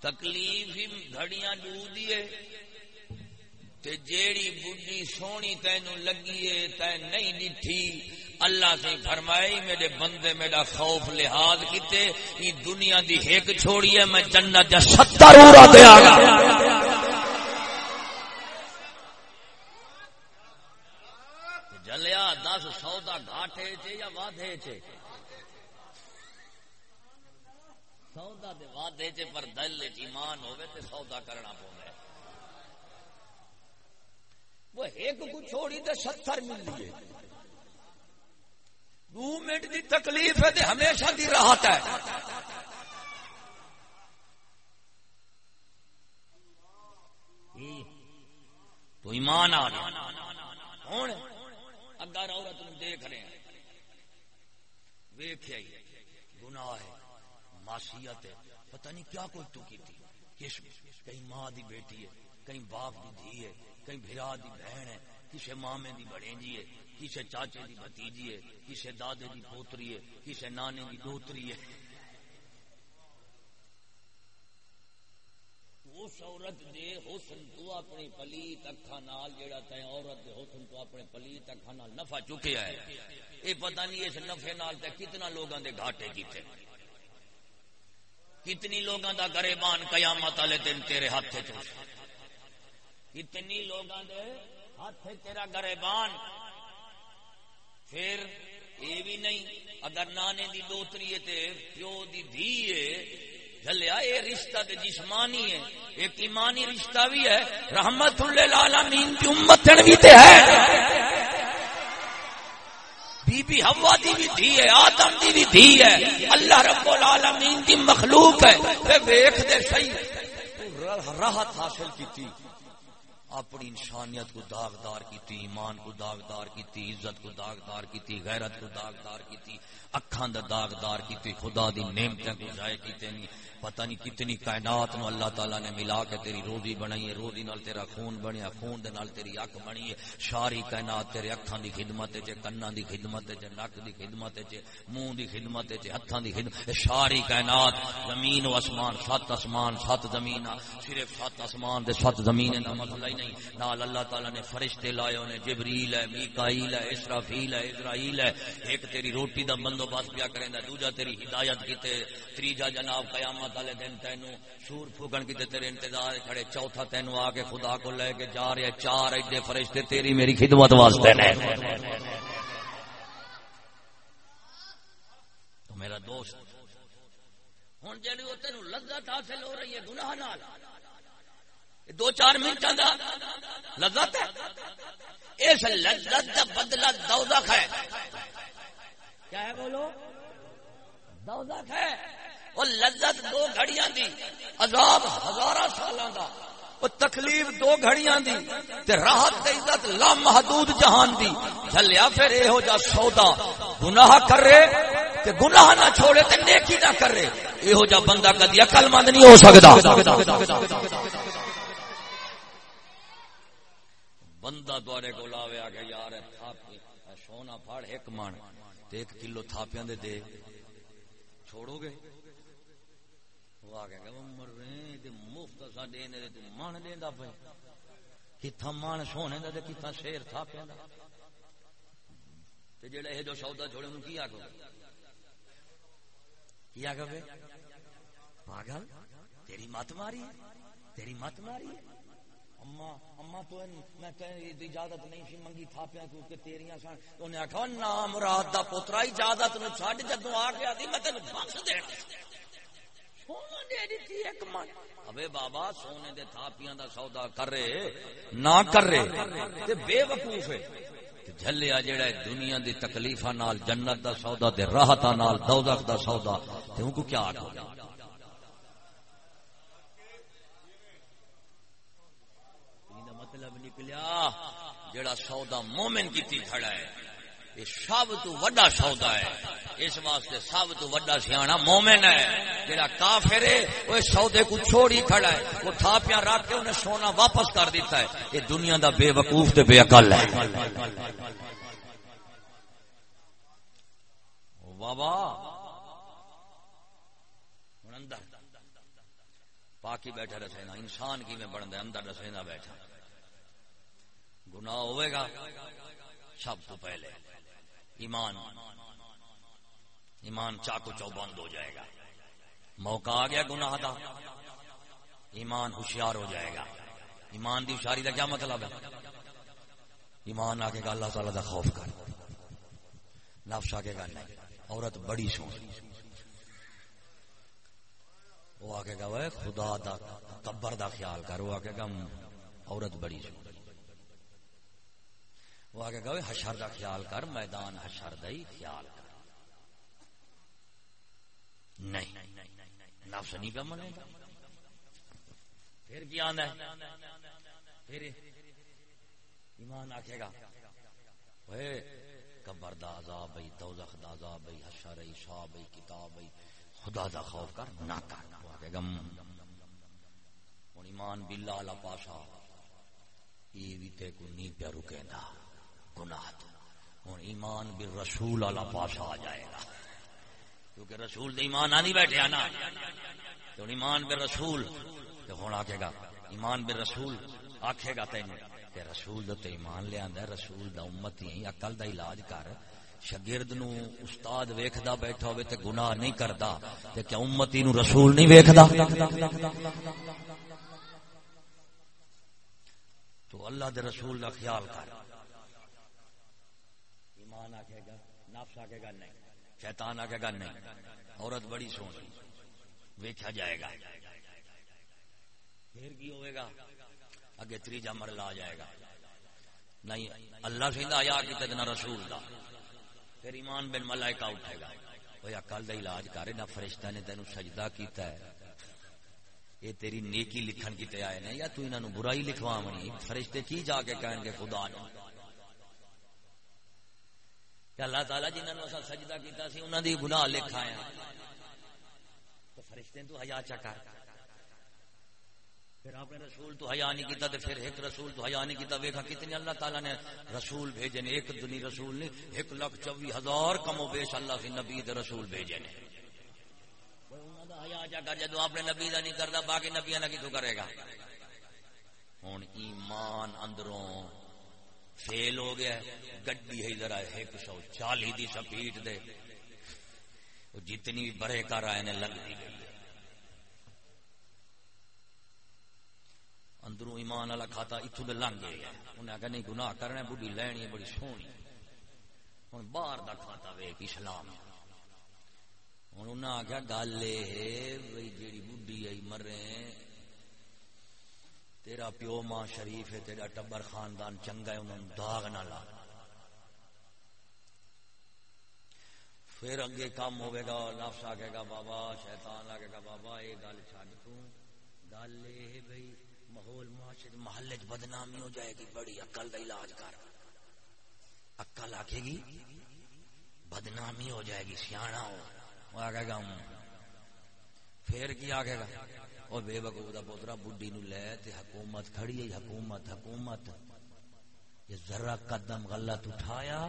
تکلیف ہی گھڑیاں جو دیئے تے جیڑی بڈی سونی تینو لگی ہے، تین نہیں ڈٹھی۔ اللہ سے فرمائی، میرے بندے، میرا خوف لحاظ کیتے، یہ دنیا دی ایک چھوڑی ہے، میں جنت جا ستر اورا دیا گا جلیا دس سودا گھاٹے چے یا وادھے چے؟ سودا دے وعدے چ پر دل ایمان ہوے تے سودا کرنا پوندا وہ ایک کو چھوڑی تے 70 ملدی ہے۔ دو منٹ دی تکلیف ہے تے ہمیشہ دی راحت ہے۔ تو ایمان آ گیا۔ ہوں اگر عورت دیکھ رہے ہیں۔ ویخ گناہ ہے، معصیت ہے۔ پتہ نہیں کیا کوئی تو کی تھی کس کہیں ماں دی بیٹی ہے، کہیں باپ دی دھی ہے، کہیں بھرا دی بہن ہے۔ کسے مامے دی بڑینجی ہے، کسے چاچے دی بھتیجی ہے، کسے دادے دی پوتری ہے، کسے نانے دی دوتری ہے اس عورت دے حسن تو اپنی پلیت اکھا نال جیڑا تے عورت دے حسن تو اپنے پلیت اکھا نال نفع چکیا ہے۔ اے پتہ نہیں اس نفع نال تے کتنا لوگاں دے گھاٹے کیتے کتنی لوگوں کا گریبان قیامت والے دن تیرے ہاتھ کتنی لوگوں دے ہاتھ تیرا گریبان۔ پھر یہ بھی نہیں، اگر نانے دی دوتری ہے پیو دی دھی ہے چلیا یہ رشتہ تے جسمانی ہے، ایک ایمانی رشتہ بھی ہے۔ رحمت اللہ العالمین کی امت بھی تے ہے۔ بی بی ہوا دی بھی دھی ہے، آدم دی بھی دھی ہے۔ اللہ رب العالمین دی مخلوق ہے۔ تے ویکھ دے صحیح۔ راحت حاصل کیتی۔ اپنی انسانیت کو داغدار کی ایمان کو داغدار کی عزت کو داغدار کی غیرت کو داغدار کی اکھان دا داغدار کی خدا دی نعمتیں کو ضائع کیتے نہیں۔ پتہ نہیں کتنی کائنات نو اللہ تعالی نے ملا کے تیری روزی بنائی ہے، روزی نال تیرا خون بنیا، خون دے نال تیری اکھ بنی ہے۔ ساری کائنات تیرے اکھاں دی خدمت وچ کناں دی خدمت وچ نک دی خدمت وچ منہ دی خدمت وچ ہتھاں دی خدمت ساری کائنات، زمین و اسمان سات اسمان سات زمین صرف سات اسمان دے سات زمین دا مسئلہ ہی نہیں۔ نال اللہ تعالی نے فرشتے لائے نے جبریل ہے، میکائیل ہے، اسرافیل ہے، اسرائیل ہے۔ ایک تیری روٹی دا بندوبست پیا کریندا، دوجا تیری ہدایت کیتے، تریجا جناب قیامت قیامت والے دن تینو سور پھوگن کی تیرے انتظار کھڑے چوتھا تینو آ کے خدا کو لے کے جا رہے چار ایڈے فرشتے تیری میری خدمت واسطے نے۔ تو میرا دوست ہوں جی وہ تین لذت حاصل ہو رہی ہے گناہ نال دو چار منٹ کا لذت ہے۔ اس لذت کا بدلا دوزخ ہے۔ کیا ہے بولو؟ دوزخ ہے۔ وہ لذت دو گھڑیاں دی، عذاب ہزارہ سالاں دا۔ وہ تکلیف دو گھڑیاں دی تے راحت تے عزت لا محدود جہان دی۔ جھلیا پھر اے ہو جا سودا۔ گناہ کر رہے تے گناہ نہ چھوڑے تے نیکی نہ کر رہے اے ہو جا بندہ کدی عقل مند نہیں ہو سکدا۔ بندہ دوارے کو لاوے آ یار تھاپی سونا پھاڑ ایک من تے ایک کلو تھاپیاں دے دے۔ چھوڑو گے؟ مفت من دینا پہ کتنا من سونے کا کتنا شیر تھا پیا جڑا یہ جو سودا چھوڑے ان کی آگو کی آگو پاگل، تیری مت ماری تیری مت ماری اما اما تو میں اجازت نہیں سی منگی تھاپیا کیونکہ تیریاں سن۔ انہیں آخا نام مراد دا پوترا، اجازت نو چڈ جدو آ گیا میں تین بخش دینا ابے بابا، سونے دے تھاپیاں دا سودا کرے نہ کرے تے بے وقوف ہے۔ جھلیا جڑا دنیا دی تکلیفاں نال، جنت دا سودا تے راحتاں نال، دوزخ دا سودا، تے ان کو کیا آکھو مطلب نکلیا جڑا سودا مومن کیتی کھڑا ہے۔ یہ سب تو وڈا سودا ہے۔ اس واسطے سب تو وڈا سیاح مومن ہے۔ جڑا کافر ہے وہ سودے کو چھوڑی کھڑا ہے۔ وہ تھاپیاں رکھ کے انہیں سونا واپس کر دیتا ہے۔ یہ دنیا دا بے وقوف تے بے عقل ہے۔ بابا اندر پاکی بیٹھا رسینا۔ انسان کی میں بڑھتا اندر رسینا بیٹھا۔ گناہ ہوئے گا سب تو پہلے۔ ایمان۔ ایمان چاکو چو بند ہو جائے گا۔ موقع آ گیا گناہ دا۔ ایمان ہوشیار ہو جائے گا۔ ایمان دی ہوشیاری کا کیا مطلب ہے؟ ایمان آ کے گا اللہ تعالی دا خوف کر۔ نفس آ کے گا نہیں۔ عورت بڑی سو وہ آ کے گا خدا دا قبر دا خیال کر۔ وہ آ کے گا عورت بڑی سو وہ آگے گا حشر کا خیال کر، میدان حشر دئی خیال کر۔ نہیں، نفس نہیں کا منے گا۔ پھر کیا آنا ہے؟ پھر ایمان آکھے گا وہ قبر دا عذاب بھئی، دوزخ دا عذاب بھئی، حشر حساب بھئی کتاب بھئی خدا دا خوف کر، نہ کر۔ وہ آگے گا ایمان باللہ لا پاشا، یہ بھی تے کو نہیں پیا رکے دا گناہ ہوں ایمان بھی رسول والا پاس آ جائے گا۔ کیونکہ رسول دے ایمان آ نہیں بیٹھے نا تو ایمان بے رسول۔ تو ہوں آکے گا، ایمان بے رسول۔ آکھے گا تین کہ رسول دے تے ایمان لے آندا ہے، رسول دا امت ہی عقل دا علاج کر۔ شاگرد نو استاد ویکھدا بیٹھا ہوے تے گناہ نہیں کردا۔ تے کیا امتی نو رسول نہیں ویکھدا؟ تو اللہ دے رسول دا خیال کر۔ ایمان آکھے گا، نفس آگے گا، نہیں۔ شیطان آگے گا، نہیں۔ عورت بڑی سونی ویکھا جائے گا۔ پھر کی ہوئے گا؟ اگے تریجا مرل آ جائے گا۔ نہیں، اللہ سے آیا کی تجنا رسول دا۔ پھر ایمان بن ملائکہ اٹھے گا۔ وہ اکل کا علاج کرے نہ فرشتہ نے تینوں سجدہ کیتا ہے۔ یہ تیری نیکی لکھن کیتے آئے نے، یا تو انہاں نو برائی لکھوا منی فرشتے کی جا کے کہیں گے، خدا نے؟ کہ اللہ تعالی جنہاں نو اسا سجدہ کیتا سی، انہاں دی گناہ لکھایا ہاں۔ تو فرشتے تو حیا چکا پھر آپ نے رسول تو حیا نہیں کیتا تے پھر ایک رسول تو حیا نہیں کیتا۔ ویکھا کتنے اللہ تعالی نے رسول بھیجے نے، ایک دنی رسول نہیں، ایک لاکھ چوبی ہزار کم و بیش اللہ سے نبی دے رسول بھیجے نے۔ حیا کر جدو اپنے نبی دا نہیں کرتا باقی نبیا نے کتوں کرے گا؟ ہوں ایمان اندروں فیل ہو گیا گڈی ہے ذرا ایک سو چالی دی سپیڈ دے۔ جتنی بھی بڑے کر آئے نے لگتی گئی اندروں ایمان والا کھاتا اتوں لنگ گیا۔ انہیں آگے نہیں، گناہ کرنا بڑھی لینی ہے بڑی سونی ہوں باہر کا کھاتا ویک اسلام ہوں انہیں آخیا گل یہ بھائی جیڑی بڈی آئی مرے تیرا پیو ماں شریف ہے، تیرا ٹبر خاندان چنگا ہے، انہوں داغ نہ لا۔ پھر اگے کام ہوئے گا، نفس آگے گا، بابا، شیطان آگے گا، بابا یہ گل چڈ تو۔ گل یہ بھائی ماحول معاشرے محلے بدنامی ہو جائے گی، بڑی اکل کا علاج کر۔ اکل آکھے گی، بدنامی ہو جائے گی، سیاح ہو۔ آگے گا پھر کی آگے گا؟ وہ بے بکو کا پوترا بڈی نو لے تے حکومت کھڑی ہے، حکومت حکومت۔ یہ ذرا قدم غلط اٹھایا،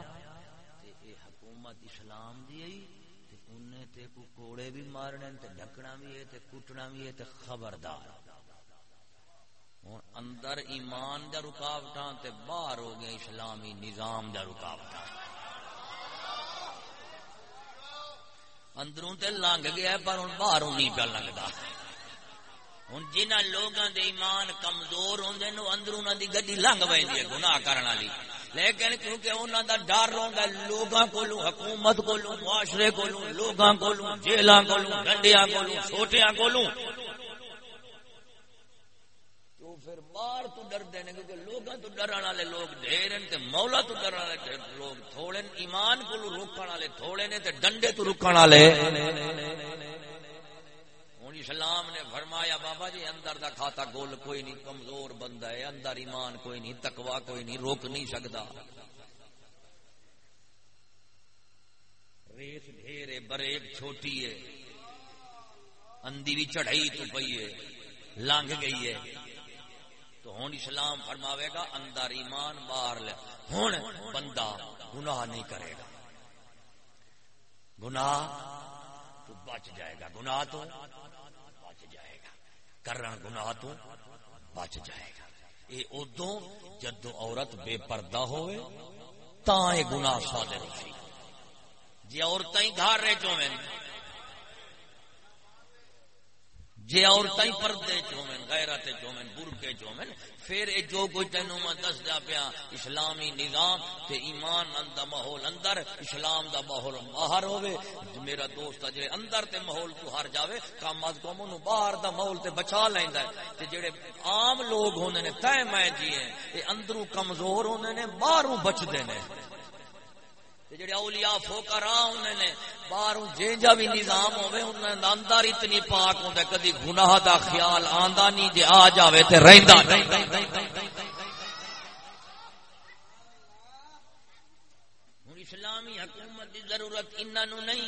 تے اے حکومت اسلام دی ہے، تے انہیں تے کو کوڑے بھی مارنے، تے ڈھکنا بھی ہے، تے کٹنا بھی ہے، تے خبردار۔ اندر ایمان دا رکاوٹاں تے باہر ہو گئے، اسلامی نظام دا رکاوٹاں۔ اندروں تے لنگ گیا پر ہوں باہر نہیں پہ لگتا ہوں جنہ لوگوں دے ایمان کمزور ہوں اندروں دی گڈی لنگ پہ گناہ کرنے والی۔ لیکن کیونکہ انہوں دا ڈر رہتا لوگوں کو حکومت کو معاشرے کو لوگوں کو جیلوں کو ڈنڈیا کو چھوٹیاں کو پھر باہر تو ڈر دینے کیونکہ لوگوں تو ڈرن والے لوگ ڈھیر ہیں مولا تو ڈرن والے لوگ تھوڑے ایمان کو روکن والے تھوڑے نے، تے ڈنڈے تو روکن والے۔ اسلام نے فرمایا، بابا جی اندر دا کھاتا گول کوئی نہیں، کمزور بندہ ہے، اندر ایمان کوئی نہیں تکوا کوئی نہیں، روک نہیں سکتا۔ ریس ڈھیر بریک چھوٹی ہے، اندھی بھی چڑھائی تو پئی ہے، لنگ گئی ہے۔ تو ہوں اسلام فرماوے گا، اندر ایمان باہر لے۔ ہوں بندہ گناہ نہیں کرے گا۔ گناہ تو بچ جائے گا۔ گناہ تو کرن گناہ تو بچ جائے گا۔ یہ ادو جدو عورت بے پردہ ہوئے تا یہ گناہ صادر ہوئی جی عورتیں گھر رہے چویں جی عورتیں پردے چومن غیرت چومن، برکے چومن، پھر اے جو کوئی تینوں میں دس دا پیا، اسلامی نظام تے ایمان اندر ماحول اندر، اسلام دا ماحول باہر ہوے میرا دوست جے اندر تے ماحول تو ہر جاوے، کم از کم نو باہر دا ماحول تے بچا لیندا ہے۔ تے جڑے عام لوگ ہوندے نے تے میں جی ہیں، اے اندروں کمزور ہوندے نے، باہروں بچدے نے۔ جڑے اولیاء فوکرا انہوں نے باہر جینجا بھی نظام ہوئے انہوں نے اندر اتنی پاک ہوندے، کدی گناہ دا خیال آندا نہیں، جے آ جاوے تے رہندا ہن اسلامی حکومت دی ضرورت انہاں نہیں،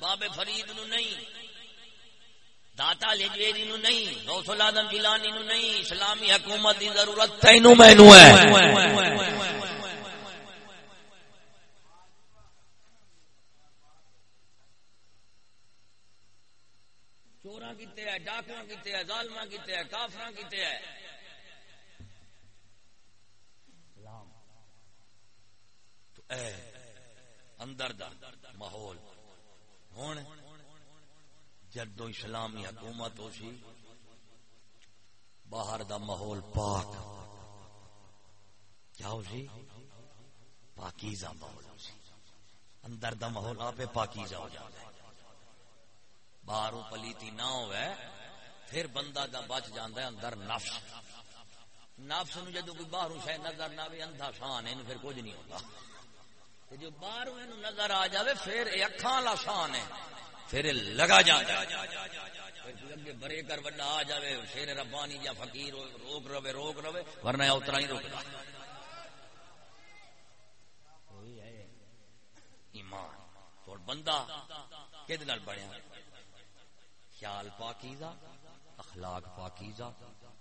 بابے فرید نو نہیں، داتا لجویری نو نہیں غوث العظم جیلانی نو نہیں، اسلامی حکومت دی ضرورت تینوں مینوں ہے۔ کیتے ہے ڈاکو کیتے ہے ظالما کیتے ہے کافر کیتے ہے تو اے اندر دا ماحول ہوں جدو اسلامی حکومت ہو سی، باہر دا ماحول پاک، کیا ہو سی؟ پاکیزہ ماحول ہو سی۔ اندر دا ماحول آپ پاکیزہ ہو جاتا ہے۔ باہر پلیتی نہ ہوئے، پھر بندہ دا بچ جانا ہے، اندر نفس۔ نفس نو جدو کوئی باہر شہ نظر نہ بھی اندھا شان ہے پھر کچھ نہیں ہوتا۔ جو باہر نظر آ جائے پھر اکھان لاسان ہے۔ پھر لگا جائے اگے برے کر بڑا آ جائے شیر ربانی یا فقیر روک رہے روک رہے، ورنہ اتنا ہی روکتا۔ ایمان۔ اور بندہ کہ بنیا خیال پاکیزہ، اخلاق پاکیزہ،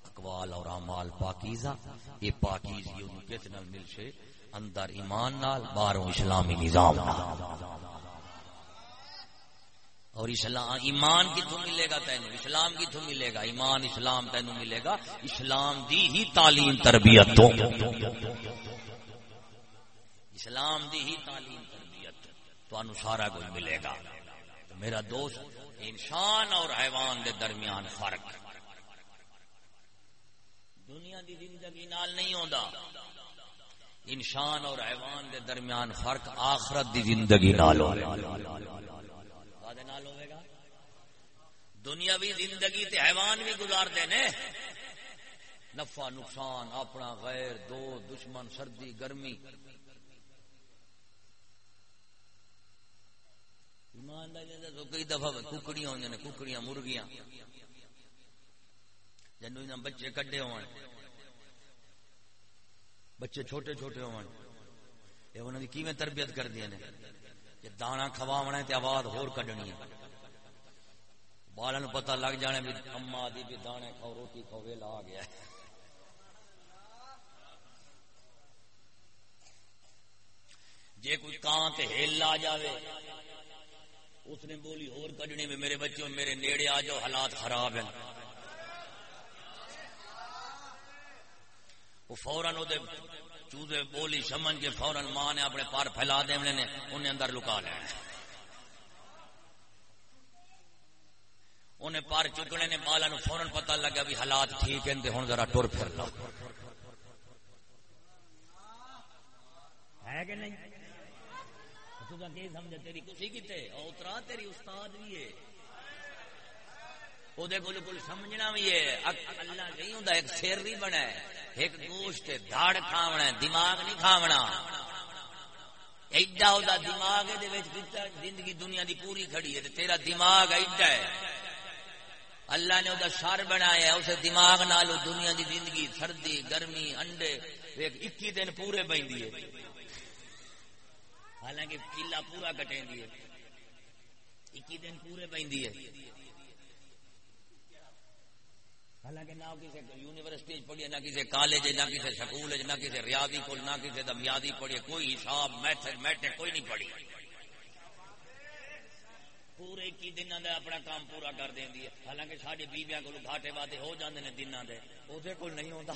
اقوال اور اعمال پاکیزہ، یہ پاکیزی انہوں کس نال مل سے اندر ایمان نال، باہروں اسلامی نظام اور اسلام، ایمان کتوں ملے گا تینوں؟ اسلام کتوں ملے گا؟ ایمان اسلام تینوں ملے گا؟ اسلام دی ہی تعلیم تربیت تو۔ اسلام دی ہی تعلیم تربیت تو سارا کچھ ملے گا۔ میرا دوست انسان اور حیوان دے درمیان فرق۔ دنیا دی زندگی نال نہیں ہوندا۔ انسان اور حیوان دے درمیان فرق آخرت دی زندگی نال دنیا بھی زندگی تے حیوان بھی گزار دے نے۔ نفع، نقصان، اپنا غیر، دو، دشمن، سردی، گرمی۔ کئی دفعہ ککڑیاں ہوئی نے ککڑیاں، مرغیاں۔ جنو بچے کڈے ہو بچے چھوٹے چھوٹے ہو تربیت کر دیا نے؟ کہ دانا کھواونا تے آواز ہور کڈنی ہے۔ بالن پتہ لگ جانے بھی اما دی بھی دانے کھاؤ، روٹی کھاؤ، ویلا آ گیا ہے۔ جے کوئی کان تے ہل آ جاوے اس نے بولی، اور کڈنی میں میرے بچوں میرے نیڑے آ جاؤ، حالات خراب ہیں۔ وہ فوراً چوزے بولی سمجھ کے فوراً ماں نے اپنے پار پھیلا دے نے انہیں اندر لکا لیا۔ انہیں پار چکنے نے بالا نو فوراً پتہ لگا بھی حالات ٹھیک ہیں ہوں ذرا ٹر پھر لو۔ ہے کہ نہیں؟ سمجھے، تیری کسی کتنے اترا تیری استاد بھی ہے۔ وہ کول سمجھنا بھی ہے۔ اللہ نہیں ہوں ایک سیر بھی بنا ایک گوشت دھاڑ کھاونا دماغ نہیں کھاونا۔ ایڈا وہ دماغ زندگی دنیا دی پوری کھڑی ہے تیرا دماغ ایڈا ہے۔ اللہ نے وہ سر بنایا اسے دماغ نالو دنیا دی زندگی، سردی، گرمی، انڈے ایک اکی دن پورے پہ حالانکہ کلا پورا کٹیں دی اکی دن پورے پہ حالانکہ نہ کسی یونیورسٹی پڑھی نہ کسی کالج نہ کسی سکول نہ کسی ریاضی کو نہ کسی دمیادی پڑھی کوئی حساب میتھڈ میٹرک کوئی نہیں پڑھی۔ پورے اکی دن اپنا کام پورا کر دیں دی حالانکہ ساری بیویاں کو گھاٹے واٹے ہو جاندے نے دنوں دے۔ وہ کول نہیں ہوتا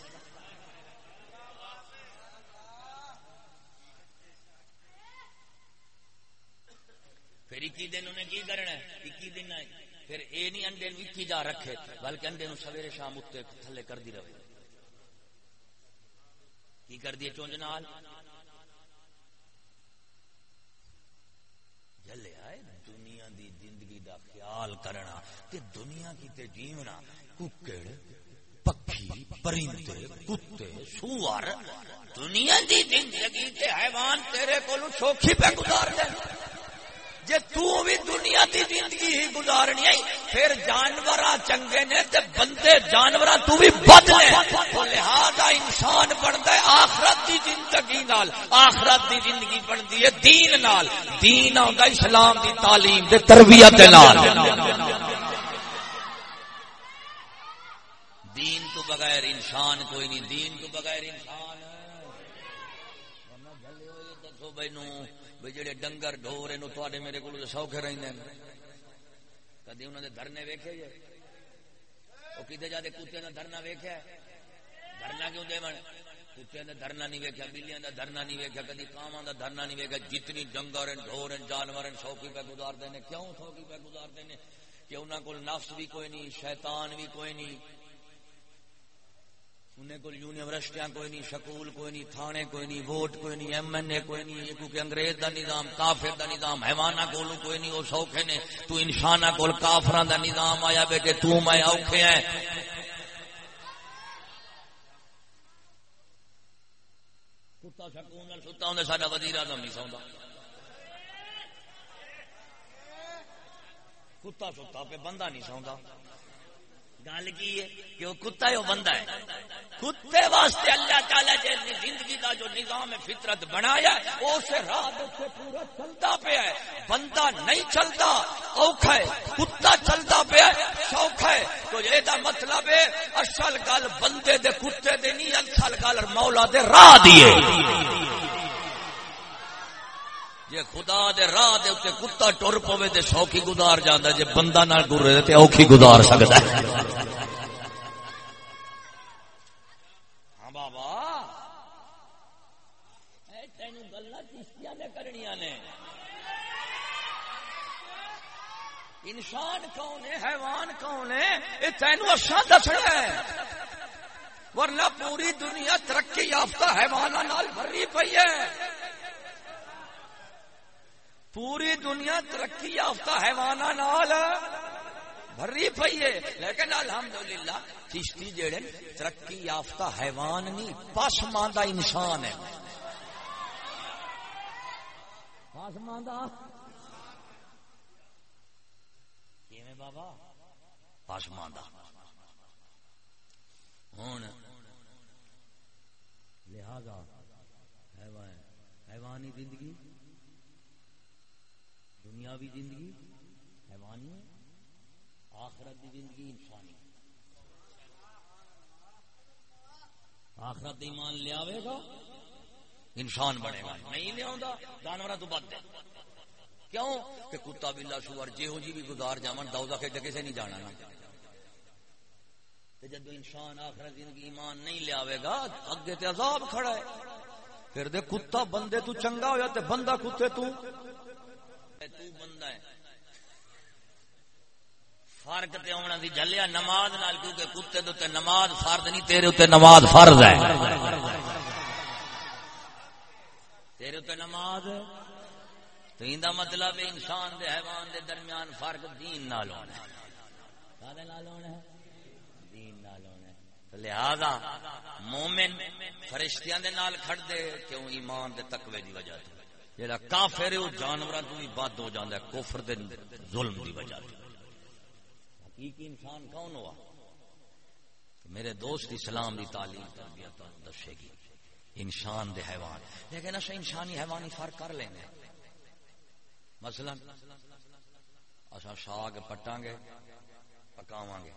پھر اکی دن انہیں کی کرنا ہے؟ اکی دن پھر اے نہیں انڈے وکی جا رکھے، بلکہ انڈے نو سویرے شام اتنے تھلے کر دی رہے۔ کی کر دیے چونج نال؟ جلے آئے، دنیا دی زندگی دا خیال کرنا تے دنیا کی تے جیونا۔ ککڑ، پکھی، پرندے، کتے، سوار، دنیا دی زندگی تے حیوان تیرے کو سوکھی پہ گزار دیں جے تو بھی دنیا دی زندگی ہی گزارنی ہے، پھر جانور چنگے نے تے بندے جانور تو بھی بد نے۔ تو لہذا انسان بنتا ہے آخرت دی زندگی نال۔ آخرت دی زندگی بنتی ہے دین نال۔ دین آتا اسلام دی تعلیم دے تربیت دے نال۔ دین تو بغیر انسان کوئی نہیں۔ دین تو بغیر انسان ورنہ جھلے ہوئے دسو بھائی بھائی جڑے ڈنگر ڈور تے میرے کو سوکھے رہتے ہیں کدی انہوں نے دھرنے ویکے جی وہ کتنے جاتے کتے نے دھرنا ویکیا دھرنا کیوں دے کتے نے دھرنا نہیں ویکیا بلیاں کا دھرنا نہیں ویکیا کدی کاواں کا دھرنا نہیں ویکیا جتنی ڈنگر ڈور جانور سوکھی پہ گزارتے ہیں کیوں سوکھی پہ گزارتے ہیں کہ انہوں کو نفس بھی کوئی نہیں شیطان بھی کوئی نہیں انہیں کو یونیورسٹیاں کوئی نہیں، سکول کوئی نہیں، تھانے کوئی نہیں، ووٹ کوئی نہیں، ایم این اے کوئی نہیں کیونکہ انگریز دا نظام، کافر دا نظام حیوانہ کولو کوئی نہیں، وہ سوکھے نے۔ تو انسانہ کول کافراں دا نظام آیا بیٹے، تو میں اوکھے ہیں۔ کتا سکون ستا ہوندا، ساڈا وزیر اعظم نہیں سوندا۔ کتا ستا پہ بندہ نہیں سوندا۔ گل کی ہے کہ وہ کتا ہے، وہ بندہ ہے۔ کتے واسطے اللہ تعالی جی زندگی کا جو نظام فطرت بنایا ہے اسے راہ سے پورا چلتا پیا ہے۔ بندہ نہیں چلتا، اوکھا ہے۔ کتا چلتا پیا ہے سوکھا ہے۔ تو یہ دا مطلب ہے، اصل گل بندے دے کتے دے نہیں، اصل گل مولا دے راہ دیے جی خدا دے راہ دے اتنے کتا ٹر پوے تے سوکھی گزار جانا جی بندہ نہ گرے تے اوکھی گزار سکتا ہے۔ ہاں بابا۔ تین گلا چشتیاں نے کرنیاں نے۔ انسان کون ہے؟ حیوان کون ہے؟ یہ تینوں اچھا دسنا ہے۔ ورنہ پوری دنیا ترقی یافتہ حیوان بھری پی ہے۔ پوری دنیا ترقی یافتہ حیوان بھری پی ہے۔ لیکن الحمدللہ چشتی جڑے ترقی یافتہ حیوان نہیں پسماندہ انسان ہے۔ پس پسماندہ بابا؟ پسماندہ ہوں لہذا حیوان حیوانی زندگی دنیاوی زندگی حیوانی آخرت کی زندگی، انسانی۔ آخرت دی ایمان لیا گا، انسان بنے گا۔ نہیں لیا جانور تو بد کیوں؟ کہ کتا بلا سور جہو جی بھی گزار جا دوزہ کے کسی نہیں جانا نا۔ جب انسان آخر زندگی ایمان نہیں لیا گا، اگے تے عذاب کھڑا ہے۔ پھر دے کتا بندے تو چنگا ہویا، تے بندہ کتے تو تو بندہ ہے۔ فرق تے ہونا دی جلیا نماز نال، کیونکہ کتے دے تے نماز فرض نہیں، تیرے تے نماز فرض ہے۔ تیرے تے نماز تو ان مطلب ہے انسان دے حیوان دے درمیان فرق دین نال ہونا ہے۔ نال ہونا ہے؟ دین نال ہونا ہے۔ لہذا مومن فرشتیاں دے نال کھڑ دے، کیوں ایمان دے تقوی دی وجہ سے جڑا کافر ہے، وہ جانوراں تو بھی بد ہو جاندا ہے، کفر دے ظلم دی وجہ سے حقیقی انسان کون ہوا؟ میرے دوست اسلام دی تعلیم تربیت دسے گی۔ انسان دے حیوان۔ لیکن اچھا انسانی حیوانی فرق کر لیں گے مثلا اصا ساگ پٹا گے پکاو گے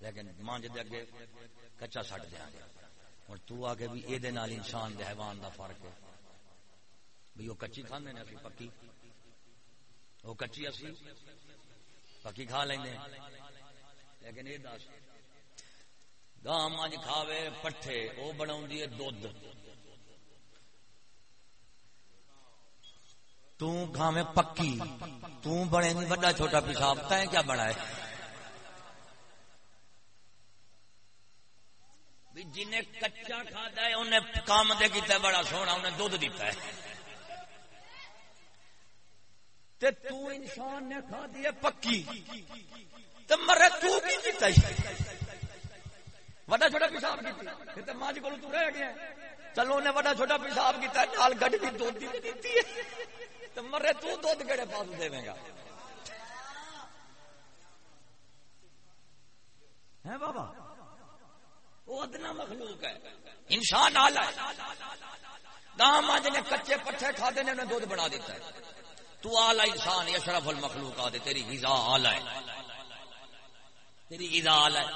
لیکن مانج دے اگے کچا سٹ دیا گے ہوں تو آ کے بھی یہ انسان دے حیوان دا فرق ہے۔ بھی وہ کچی کھانے نے پکی۔ وہ کچی اسی پکی کھا لیں لیکن یہ دس گاہ مانج کھاوے، پٹھے وہ بنا دھد تاویں پکی تنے نہیں بڑا چھوٹا پیشاب تین کیا بنا ہے؟ جن کچا کھادا ہے، انہیں کام دے کیتا ہے، بڑا سونا، انہیں دھد دیتا ہے۔ تے تو انسان نے کھا دی پکی۔ تے مرے تو کی دیتا ہے بڑا چھوٹا پیشاب کیتا تے ماں جی کو تو رہ گیا چلو انہیں بڑا چھوٹا پیشاب کیتا ہے، نال گڈ بھی دودھ دیتی ہے۔ تو مرے تو دھد کہڑے پاس دے گا ہے بابا؟ وہ ادنا مخلوق ہے۔ انسان آلہ ہے۔ دام آج نے کچے پٹھے کھا دے انہیں دودھ بنا دیتا ہے۔ تو آلہ انسان اشرف المخلوق آدھے تیری غذا آلہ ہے۔ تیری غذا آلہ ہے۔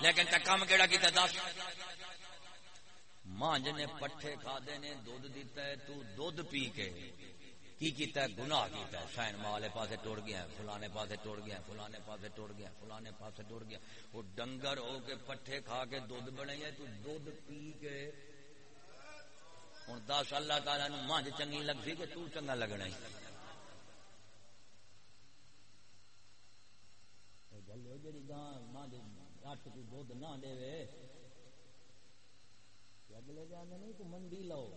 لیکن تے کام کیڑا کیتا دس۔ ماں جنے پٹھے کھا دے نے، دودھ دیتا ہے، تو دودھ پی کے کی کیتا ہے؟ گناہ کیتا ہے۔ شاین مالے پاسے ٹوڑ گیا ہے، فلانے پاسے ٹوڑ گیا ہے، فلانے پاسے ٹوڑ گیا ہے، فلانے پاسے ٹوڑ گیا وہ ڈنگر ہو کے پٹھے کھا کے دودھ بنے ہے، تو دودھ پی کے ہوں دس اللہ تعالیٰ نو مانج جی چنگی لگ سی کہ تو چنگا لگنا ہی جڑی گاں مانج اٹھ نہ دے اگلے جانے نہیں تو منڈی لو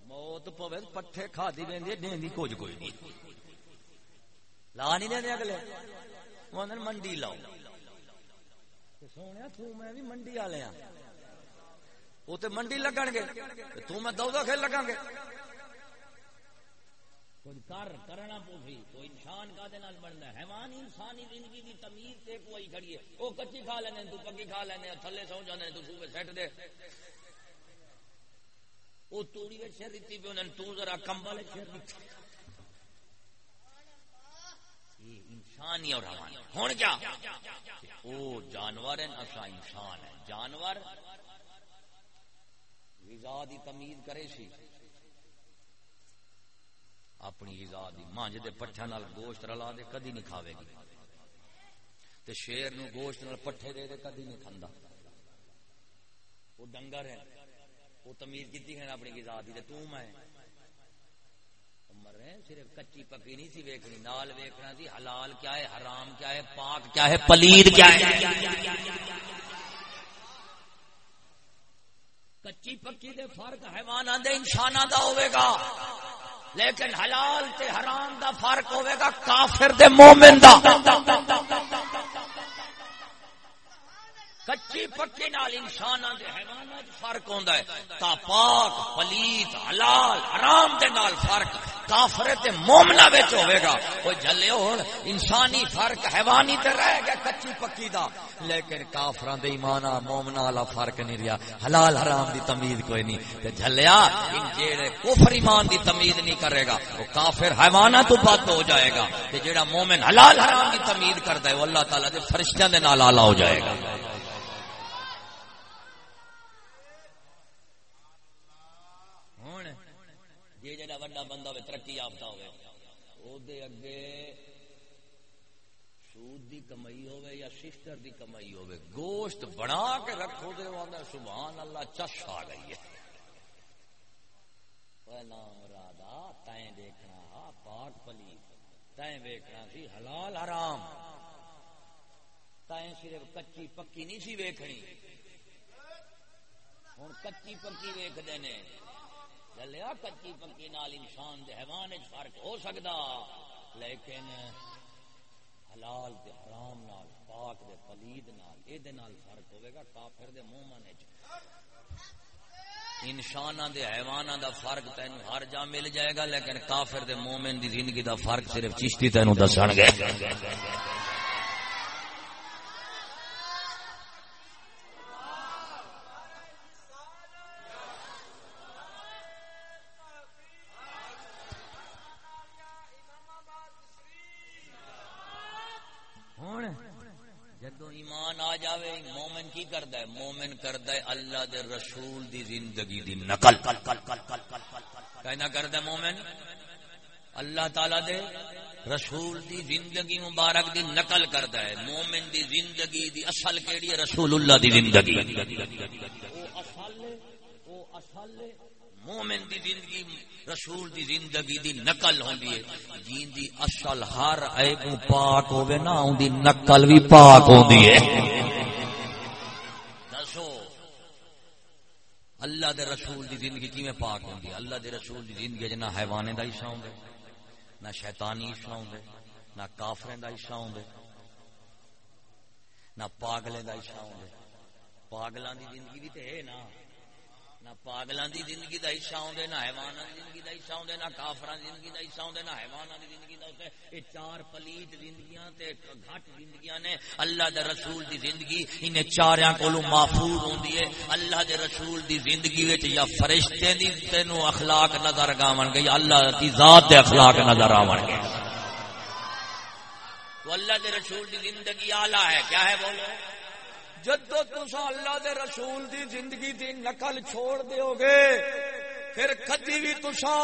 موت پوے پٹھے کھا دی ویندی دیندی کچھ کوئی نہیں۔ لا نہیں دے اگلے۔ وہ منڈی لاؤ۔ سونے، تو میں بھی منڈی والے ہاں۔ وہ تو منڈی لگن گے، تو میں دو کھیل لگا گے۔ کچھ کر، کرنا پوسی تو انسان کا دے نال بندا ہے؟ حیوان انسانی زندگی دی تمیز تے کوئی کھڑی ہے۔ او کچی کھا لینے، تو پکی کھا لینے، تھلے سو جانے، تو صوبے سیٹ دے۔ او توڑی وچ سر دتی پے انہاں تو ذرا کمبل وچ سر دتی انسانی اور حیوان۔ ہن کیا؟ او جانور ہیں اسا انسان ہے جانور غذا دی تمیز کرے سی۔ اپنی غذا دی مانج دے پٹھا نال گوشت رلا دے کدی نہیں کھاوے گی۔ تے شیر نو گوشت نال پٹھے دے دے کدی نہیں کھندا وہ ڈنگر ہے۔ وہ تمیز کیتی ہے اپنی غذا دی۔ تے تو میں عمر ہے، صرف کچی پکی نہیں سی ویکھنی۔ نال ویکھنا سی، حلال کیا ہے، حرام کیا ہے، پاک کیا ہے پلید کیا ہے۔ کچی پکی دے فرق حیوانات دے، انساناں دا ہوے گا۔ لیکن حلال تے حرام دا فرق ہوے گا، کافر دے مومن دا۔ کچی پکی نال انسان دے حیوانات فرق ہوندا ہے، تا پاک، پلیت، حلال، حرام دے نال فرق کافر تے مومنا وچ ہوے گا۔ او جھلے ہن انسانی فرق حیوانی تے رہ گیا کچی پکی دا۔ لیکن کافراں دے ایمان مومنا والا فرق نہیں رہیا۔ حلال حرام دی تمیز کوئی نہیں۔ تے جھلیا، ان جڑے کفر ایمان دی تمیز نہیں کرے گا او کافر حیوانات تو بد ہو جائے گا۔ تے جڑا مومن حلال حرام دی تمیز کردا ہے، وہ اللہ تعالی دے فرشتیاں دے نال اعلی ہو جائے گا۔ وڈا بندہ ہوئے، ترقی یافتہ ہوئے۔ او دے اگے سود دی کمائی ہوئے یا سسٹر دی کمائی ہوئے۔ گوشت بنا کے رکھو دے وہاں سبحان اللہ، چش آ گئی ہے۔ نام رادا، تائیں دیکھنا پاک پلی۔ تائیں دیکھنا سی، حلال حرام۔ تائیں صرف کچی پکی نہیں سی ویکھنی۔ ہوں کچی پکی ویک دینے چلیا کچی پکی نال انسان دے حیوان فرق ہو سکتا لیکن حلال دے حرام نال، پاک دے پلید نال اے دے نال فرق ہوے گا، کافر دے مومن وچ۔ انسان دے حیواناں دا فرق تینوں ہر جا مل جائے گا، لیکن کافر دے مومن دی زندگی دا فرق صرف چشتی تینوں دسن گے۔ مومن کرتا ہے، اللہ دے رسول دی زندگی دی نقل۔ کہنا کرتا ہے مومن، اللہ تعالی دے رسول دی زندگی مبارک دی نقل کرتا ہے۔ مومن دی زندگی دی اصل کیڑی ہے؟ رسول اللہ دی زندگی۔ او اصل او اصل، مومن دی زندگی، رسول دی زندگی دی نقل ہوندی ہے۔ جین دی اصل ہر عیب پاک ہوے نا، اون دی نقل بھی پاک ہوندی ہے۔ اللہ دے رسول دی زندگی کیویں پاک ہوندی اللہ دے رسول دی زندگی نہ حیوانے دا حصہ ہوندا نہ شیطانی حصہ ہوندا نہ کافریں دا حصہ ہوندا نہ پاگلیں دا حصہ ہوندا پاگلاں دی زندگی بھی تے ہے نا۔ نہ پاگلاں دی زندگی دا حصہ ہوندے نہ حیواناں دی زندگی دا حصہ ہوندے نہ کافراں دی زندگی دا حصہ ہوندے نہ حیواناں دی زندگی دا ہوندے اے چار پلیت زندگیاں تے گھٹ زندگیاں نے اللہ دے رسول دی زندگی، انہیں چاریاں کولوں محفوظ ہوندی ہے۔ اللہ دے رسول دی زندگی وچ یا فرشتے دی تینو اخلاق نظر گاون گے، یا اللہ دی ذات دے اخلاق نظر آون گے۔ تو اللہ دے رسول دی زندگی اعلی ہے، کیا ہے بولو؟ جدو تسا اللہ دے رسول دی زندگی دی نقل چھوڑ دیو گے، پھر کدی بھی تسا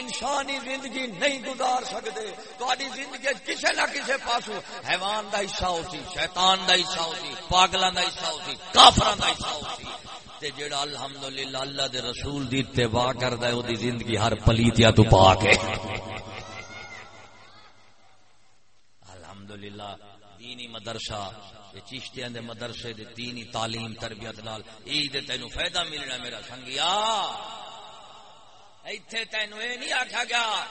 انسانی زندگی نہیں گزار سکتے تاری زندگی کسے نہ کسے پاسو حیوان دا حصہ ہوتی، شیطان دا حصہ ہوتی، پاگلان دا حصہ ہوتی کافران دا حصہ ہوتی۔ تے جڑا الحمدللہ اللہ دے رسول دی اتباع کردا ہے او دی زندگی ہر پلیتیا تو پاک ہے۔ الحمدللہ، دینی مدرسہ چیشتیاں دے مدرسے دے دینی تعلیم تربیت نال عید تینو فائدہ ملنا میرا سنگیا۔ ایتھے تینو اے نہیں آکھا گیا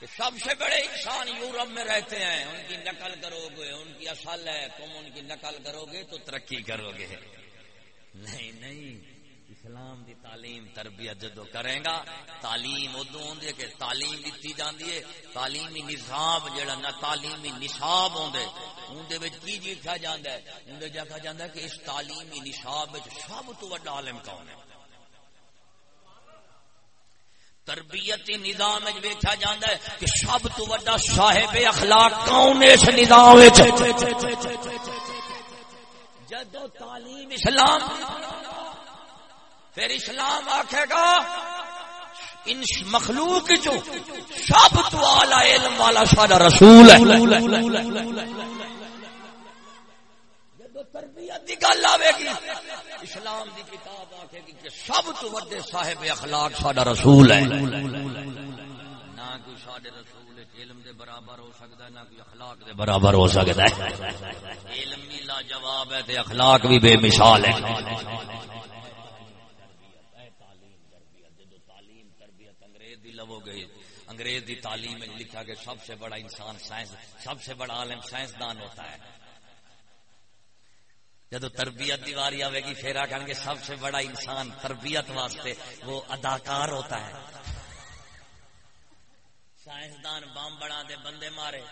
کہ سب سے بڑے انسان یورپ میں رہتے ہیں۔ ان کی نقل کرو گے ان کی اصل ہے۔ تم ان کی نقل کرو گے تو ترقی کرو گے نہیں نہیں۔ اسلام دی تعلیم تربیت جدو کرے گا، تعلیم ادو ہوندی ہے کہ تعلیم دیتی جاندی ہے، تعلیمی نصاب جڑا نہ تعلیمی نصاب ہوندے، اون وچ کی جی کھا جاندا ہے؟ اون دے کھا جاندا ہے کہ اس تعلیمی نصاب وچ سب تو بڑا عالم کون ہے؟ تربیتی نظام ویکھا جاندا ہے کہ سب تو بڑا صاحب اخلاق کون ہے اس نظام وچ؟ جدو تعلیم اسلام پھر اسلام آخے گا، ان مخلوق جو سب تو آلہ علم والا سارا رسول ہے۔ تربیت گل گی، اسلام دی کتاب گی کہ سب تو صاحب اخلاق سارا رسول ہے۔ نہ کوئی سارے رسول علم دے برابر ہو سکتا ہے، نہ کوئی اخلاق دے برابر ہو سکتا ہے۔ علم بھی لاجواب ہے تے اخلاق بھی بے مثال ہے انگریز دی تعلیم میں لکھا کہ سب سے بڑا انسان سائنس سب سے بڑا عالم سائنسدان ہوتا ہے۔ جب تربیت دی واری آئے گی پھر آخر گے سب سے بڑا انسان تربیت واسطے وہ اداکار ہوتا ہے۔ سائنسدان بم بڑا دے بندے مارے۔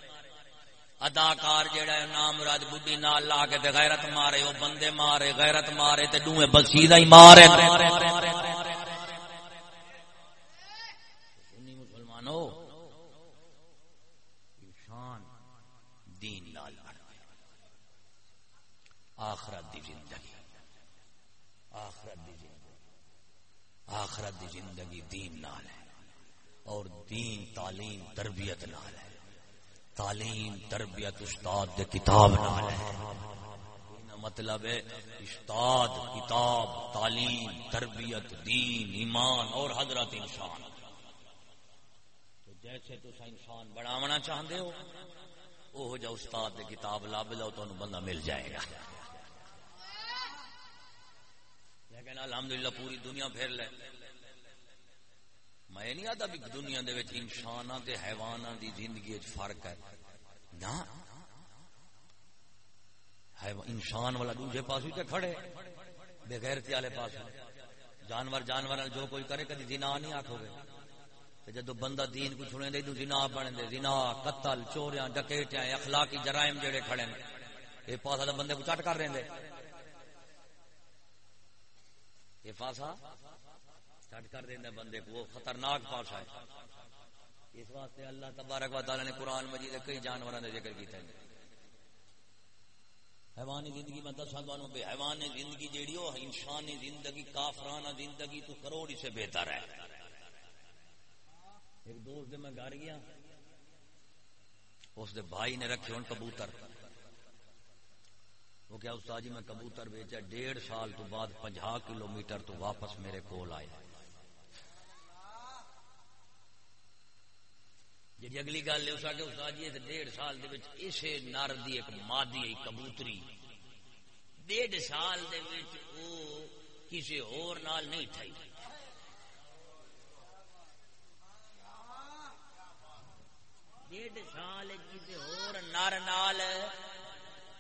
اداکار جہا ہے نام مراد بڈی نال لا کے غیرت مارے وہ بندے مارے غیرت مارے تے ڈوئے بسیدہ ہی مارے۔ انسان دین لال آخرت دی زندگی۔ آخرت دی زندگی۔ آخرت دی زندگی دین نال ہے۔ اور دین تعلیم تربیت نال ہے۔ تعلیم تربیت استاد دے کتاب نال ہے۔ مطلب ہے استاد کتاب، تعلیم، تربیت، دین، ایمان اور حضرت انسان۔ جیسے تو انسان بڑھاونا چاہتے ہو وہ جا استاد کتاب لب لو، تو بندہ مل جائے گا۔ لیکن الحمدللہ پوری دنیا پھر لے۔ میں نہیں آتا بھی دنیا دے وچ انساناں تے حیواناں دی زندگی وچ فرق ہے۔ نا انسان والا دوسرے پاس تے کھڑے۔ بغیرتی والے پاس جانور جانور جو کوئی کرے، کدی زنا نہیں آکھو گے جدو بندہ دین کو چھوڑے دے تو زنا بن دے۔ زنا، قتل، چوریاں ڈکیٹیاں اخلاقی جرائم جڑے کھڑے نے یہ پاسا بندے کو چٹ کر رہے یہ پاسا چٹ کر دیں بندے کو، وہ خطرناک پاسا ہے۔ اس واسطے اللہ تبارک و تعالی نے قرآن مجید کئی جانوروں نے ذکر کیا ہے۔ حیوانی زندگی میں دس بانوں پہ حیوانی زندگی جیڑی ہو انسانی زندگی، کافرانہ زندگی تو کروڑی سے بہتر ہے۔ ایک دوست دے میں گھر گیا، اس دے بھائی نے رکھے ہوں کبوتر۔ وہ کیا استاد جی میں کبوتر بیچا، ڈیڑھ سال تو بعد پنجا کلو میٹر تو واپس میرے کول آئے جی اگلی گل اس کے استاد جی ڈیڑھ سال دے وچ اسے نر دی ایک مادی کبوتری۔ ڈیڑھ سال دے وچ او کسی اور نال نہیں ٹھائی ڈیڑھ سال کسی اور نر نال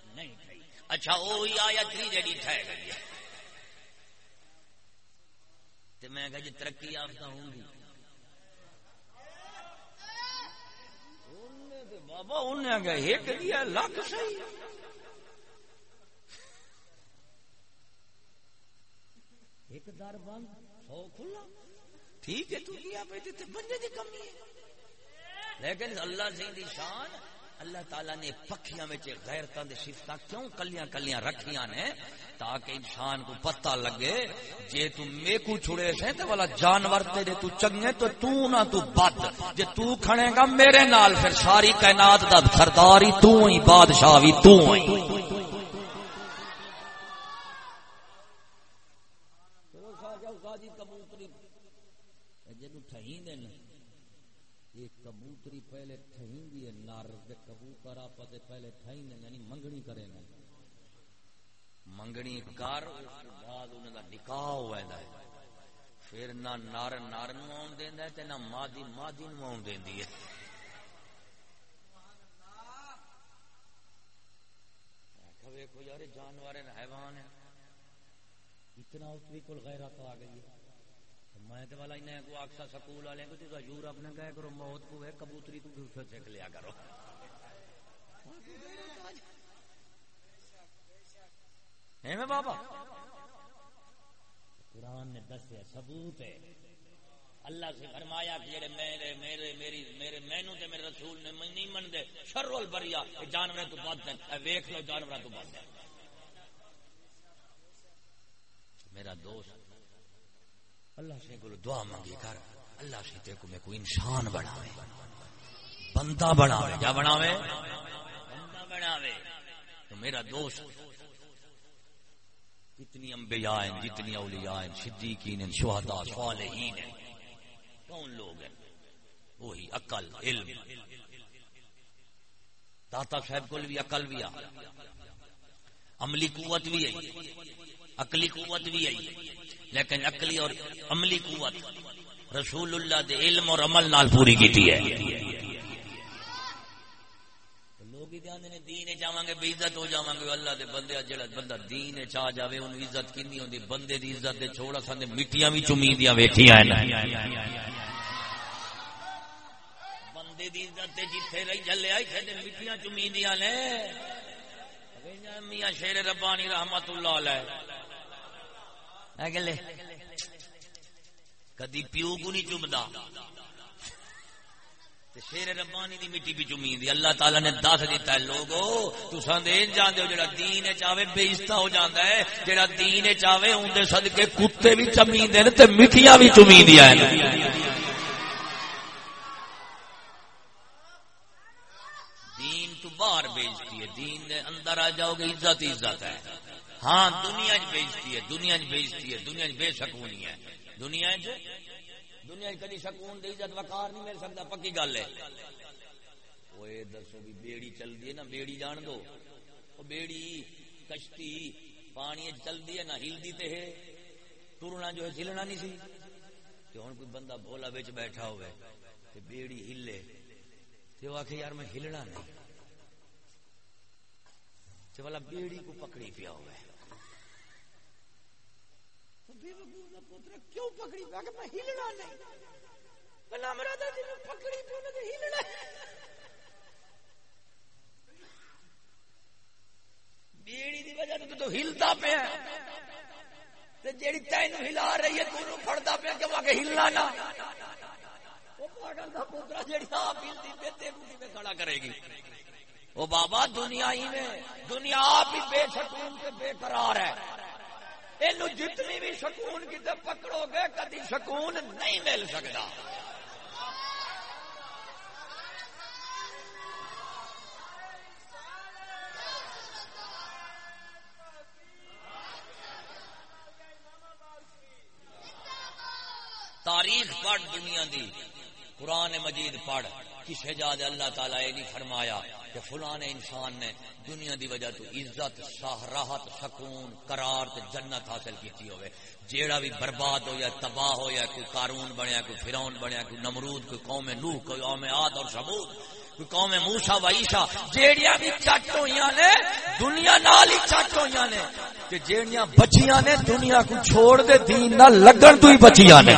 نہیں کھائی اچھا وہی آیا تھی جڑی ٹھہ گئی تو میں کہ جی ترقی یافتہ ہوں گی۔ بابا، انہیں کہ ایک دیا لاکھ صحیح۔ ایک در بند، سو کھلا۔ ٹھیک ہے، تو کیا پہ بندے کی کمی ہے۔ لیکن اللہ سے دی شان اللہ تعالیٰ نے پکھیاں میں غیرتاں دے صفتاں کیوں کلیاں کلیاں رکھیاں نے تاکہ انسان کو پتہ لگے جے تو میکو چھڑے سے تے والا جانور تیرے تو چنگے تو تو نہ تو بد۔ جے تو کھڑے گا میرے نال پھر ساری کائنات دا سرداری تو ہی، بادشاہ بھی تو ہی۔ کبوتری پہلے یعنی منگنی کرے گا۔ منگنی کر بعد انہوں کا نکاح ہوا ہے۔ پھر نہ نر نر نو دینا ہے نہ مادی مادی نو آن دینی ہے۔ یار جانور حیوان ہے اتنا اس بھی کل غیرت آ گئی ہے۔ میں تے والا انہیں کو اکثر سکول والے کو تو یورپ نہ گئے کرو موت کو ہے کبوتری تو پھر سیکھ لیا کرو۔ میں بابا؟ قرآن نے دسیا، ثبوت ہے۔ اللہ سے فرمایا کہ جڑے میرے میرے، میری، میرے، مینو تے میرے رسول نے میں نہیں من دے شر البریا جانور تو بد ہیں۔ ویکھ لو جانور تو بد ہیں۔ میرا دوست اللہ سے کو دعا مانگی کر اللہ سے تے کو میں کو انسان بناوے۔ بندہ بناوے۔ کیا بناوے؟ بندہ بناوے۔ تو میرا دوست، جتنی انبیاء ہیں، جتنی اولیاء ہیں، صدیقین ہیں، شہداء، صالحین ہیں، کون لوگ ہیں؟ وہی عقل، علم۔ داتا صاحب کو بھی عقل بھی آ عملی قوت بھی ہے۔ عقلی قوت بھی ہے۔ لیکن عقلی اور عملی قوت رسول اللہ دے علم اور عمل نال پوری کیتی ہے۔ لوگ ہی نے دین جاواں گے، بے عزت ہو جاواں گے۔ اللہ دے بندے جڑا بندہ دین چ آ جاوے اون عزت کینی ہوندی؟ بندے دی عزت دے چھوڑا سن مٹیاں وی چمیندیاں ویکھیاں ہیں بندے دی عزت جتھے رہی جلے آئی تھے مٹیاں چمیندیاں نے۔ میاں شیر ربانی رحمت اللہ علیہ۔ اگلے۔ کدی پیو کو نہیں چومدا شیر ربانی دی مٹی بھی چمی دی۔ اللہ تعالی نے دس دیتا ہے، لوگو، تساں دے جاندے ہو، جڑا دین چاہے بے عزت ہو جاندا ہے، جڑا دین چاہے اون دے صدقے کتے بھی چمیندے نے تے مٹھیاں بھی چمیندیاں ہیں۔ دین تو باہر بیچتی ہے، دین دے اندر آ جاؤ گے، عزت عزت ہے۔ ہاں دنیا چ بیچتی ہے، دنیا چ بیچتی ہے، دنیا چ بے سکونی ہے۔ دنیا چ دنیا چ کدی سکون دی عزت وقار نہیں مل سکتا، پکی گل ہے۔ وہ دسو بھی بیڑی چلتی ہے نا، بیڑی جان دو۔ وہ بیڑی، کشتی، پانی چلتی ہے نہ ہلدی تے ہے۔ ٹرنا جو ہے، ہلنا نہیں سی۔ کہ ہوں کوئی بندہ بولا بچ بیٹھا ہوئے تے بیڑی ہلے۔ تے وہ آخ یار میں ہلنا نہیں۔ تے والا بیڑی کو پکڑی پیا ہوئے کیوں پکڑی؟ کہ میں ہلنا نہیں۔ میں جی پکڑی ہلنا۔ بیڑی دی وجہ تو تو ہلتا پیا۔ تے جیڑی تینو ہلا رہی ہے تو پھڑدا پیا کہ ہلنا نہ۔ پاگل دا پوترا جیڑی آپ ہلدی تے کھڑا کرے گی۔ وہ بابا دنیا ہی میں، دنیا آپ ہی بے سکون سے بے قرار ہے۔ جتنی بھی سکون کی پکڑو گے کدی سکون نہیں مل سکتا تاریخ پڑھ دنیا دی، قرآن مجید پڑھ۔ کسی جاد اللہ تعالیٰ یہ نہیں فرمایا کہ فلان انسان نے دنیا دی وجہ تو عزت ساہ راحت سکون، قرار تے جنت حاصل کیتی ہوئے۔ جیڑا بھی برباد ہویا، تباہ ہویا، کوئی قارون بنیا، کوئی فرعون بنیا، کوئی نمرود، کوئی قوم نوح، کوئی قوم عاد اور ثمود، کوئی قوم موسی و عیسی، جیڑیاں بھی چٹ ہویاں نے، دنیا نال ہی چٹ ہویاں نے، کہ جیڑیاں بچیاں نے دنیا کو چھوڑ دے، دین نہ لگن تو ہی بچیاں نے۔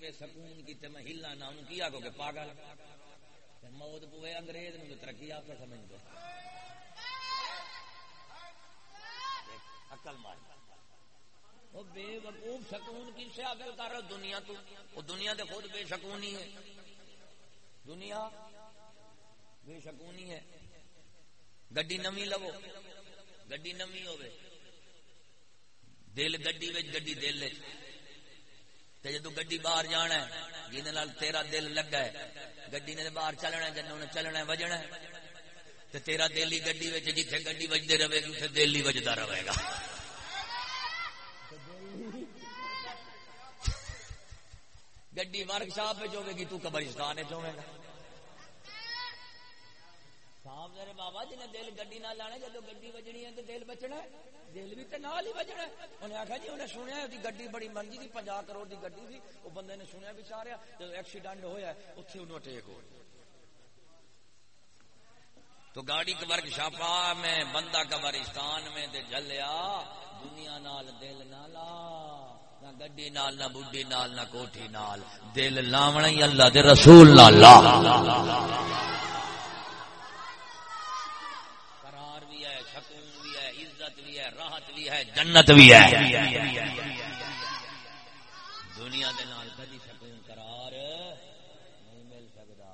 پہ سکون کی مہیلا نہ ان کی آگو کہ پاگل؟ موت پوے انگریز نے ترقی آپ کا سمجھ دو۔ عقل مار وہ بے وقوف سکون کی سے حاصل کر رہا دنیا تو؟ وہ دنیا تو خود بے سکونی ہے۔ دنیا بے سکونی ہے۔ گڈی نمی لو۔ گڈی نمی ہوے دل گڈی وچ، گڈی دل جدو گڈی باہر جانا ہے جن تیرا دل لگا ہے، گڈی نے باہر چلنا جن چلنا وجنا تو تیرا دل ہی گڈی جتھے گڈی وجدے رہے گی اتنے دل ہی وجدا رہے گا۔ گڈی ورک شاپ ہوے گی، تو قبرستان ہوے گا۔ صاحب میرے بابا جنہیں دل گڈی نہ لانا جدو گڈی وجنی ہے تو دل بچنا دل بھی تو نال ہی بجنا انہیں آخیا جی انہیں سنیا گڈی بڑی مرضی تھی پنجا کروڑ کی گڈی تھی۔ وہ بندے نے سنیا بھی جب ایکسیڈنٹ ہوا اتنے انہوں اٹیک ہو تو گاڑی کا ورک شاپا میں بندہ قبرستان میں دے جلیا۔ دنیا نال دل نہ لا، نہ گڈی نال، نہ بڈی نال، نہ کوٹھی نال۔ دل لاونا ہی اللہ دے رسول نال لا قرار بھی ہے سکون بھی ہے عزت بھی ہے راحت بھی ہے جنت بھی ہے۔ دنیا دے نال کدی سکون قرار نہیں مل سکدا۔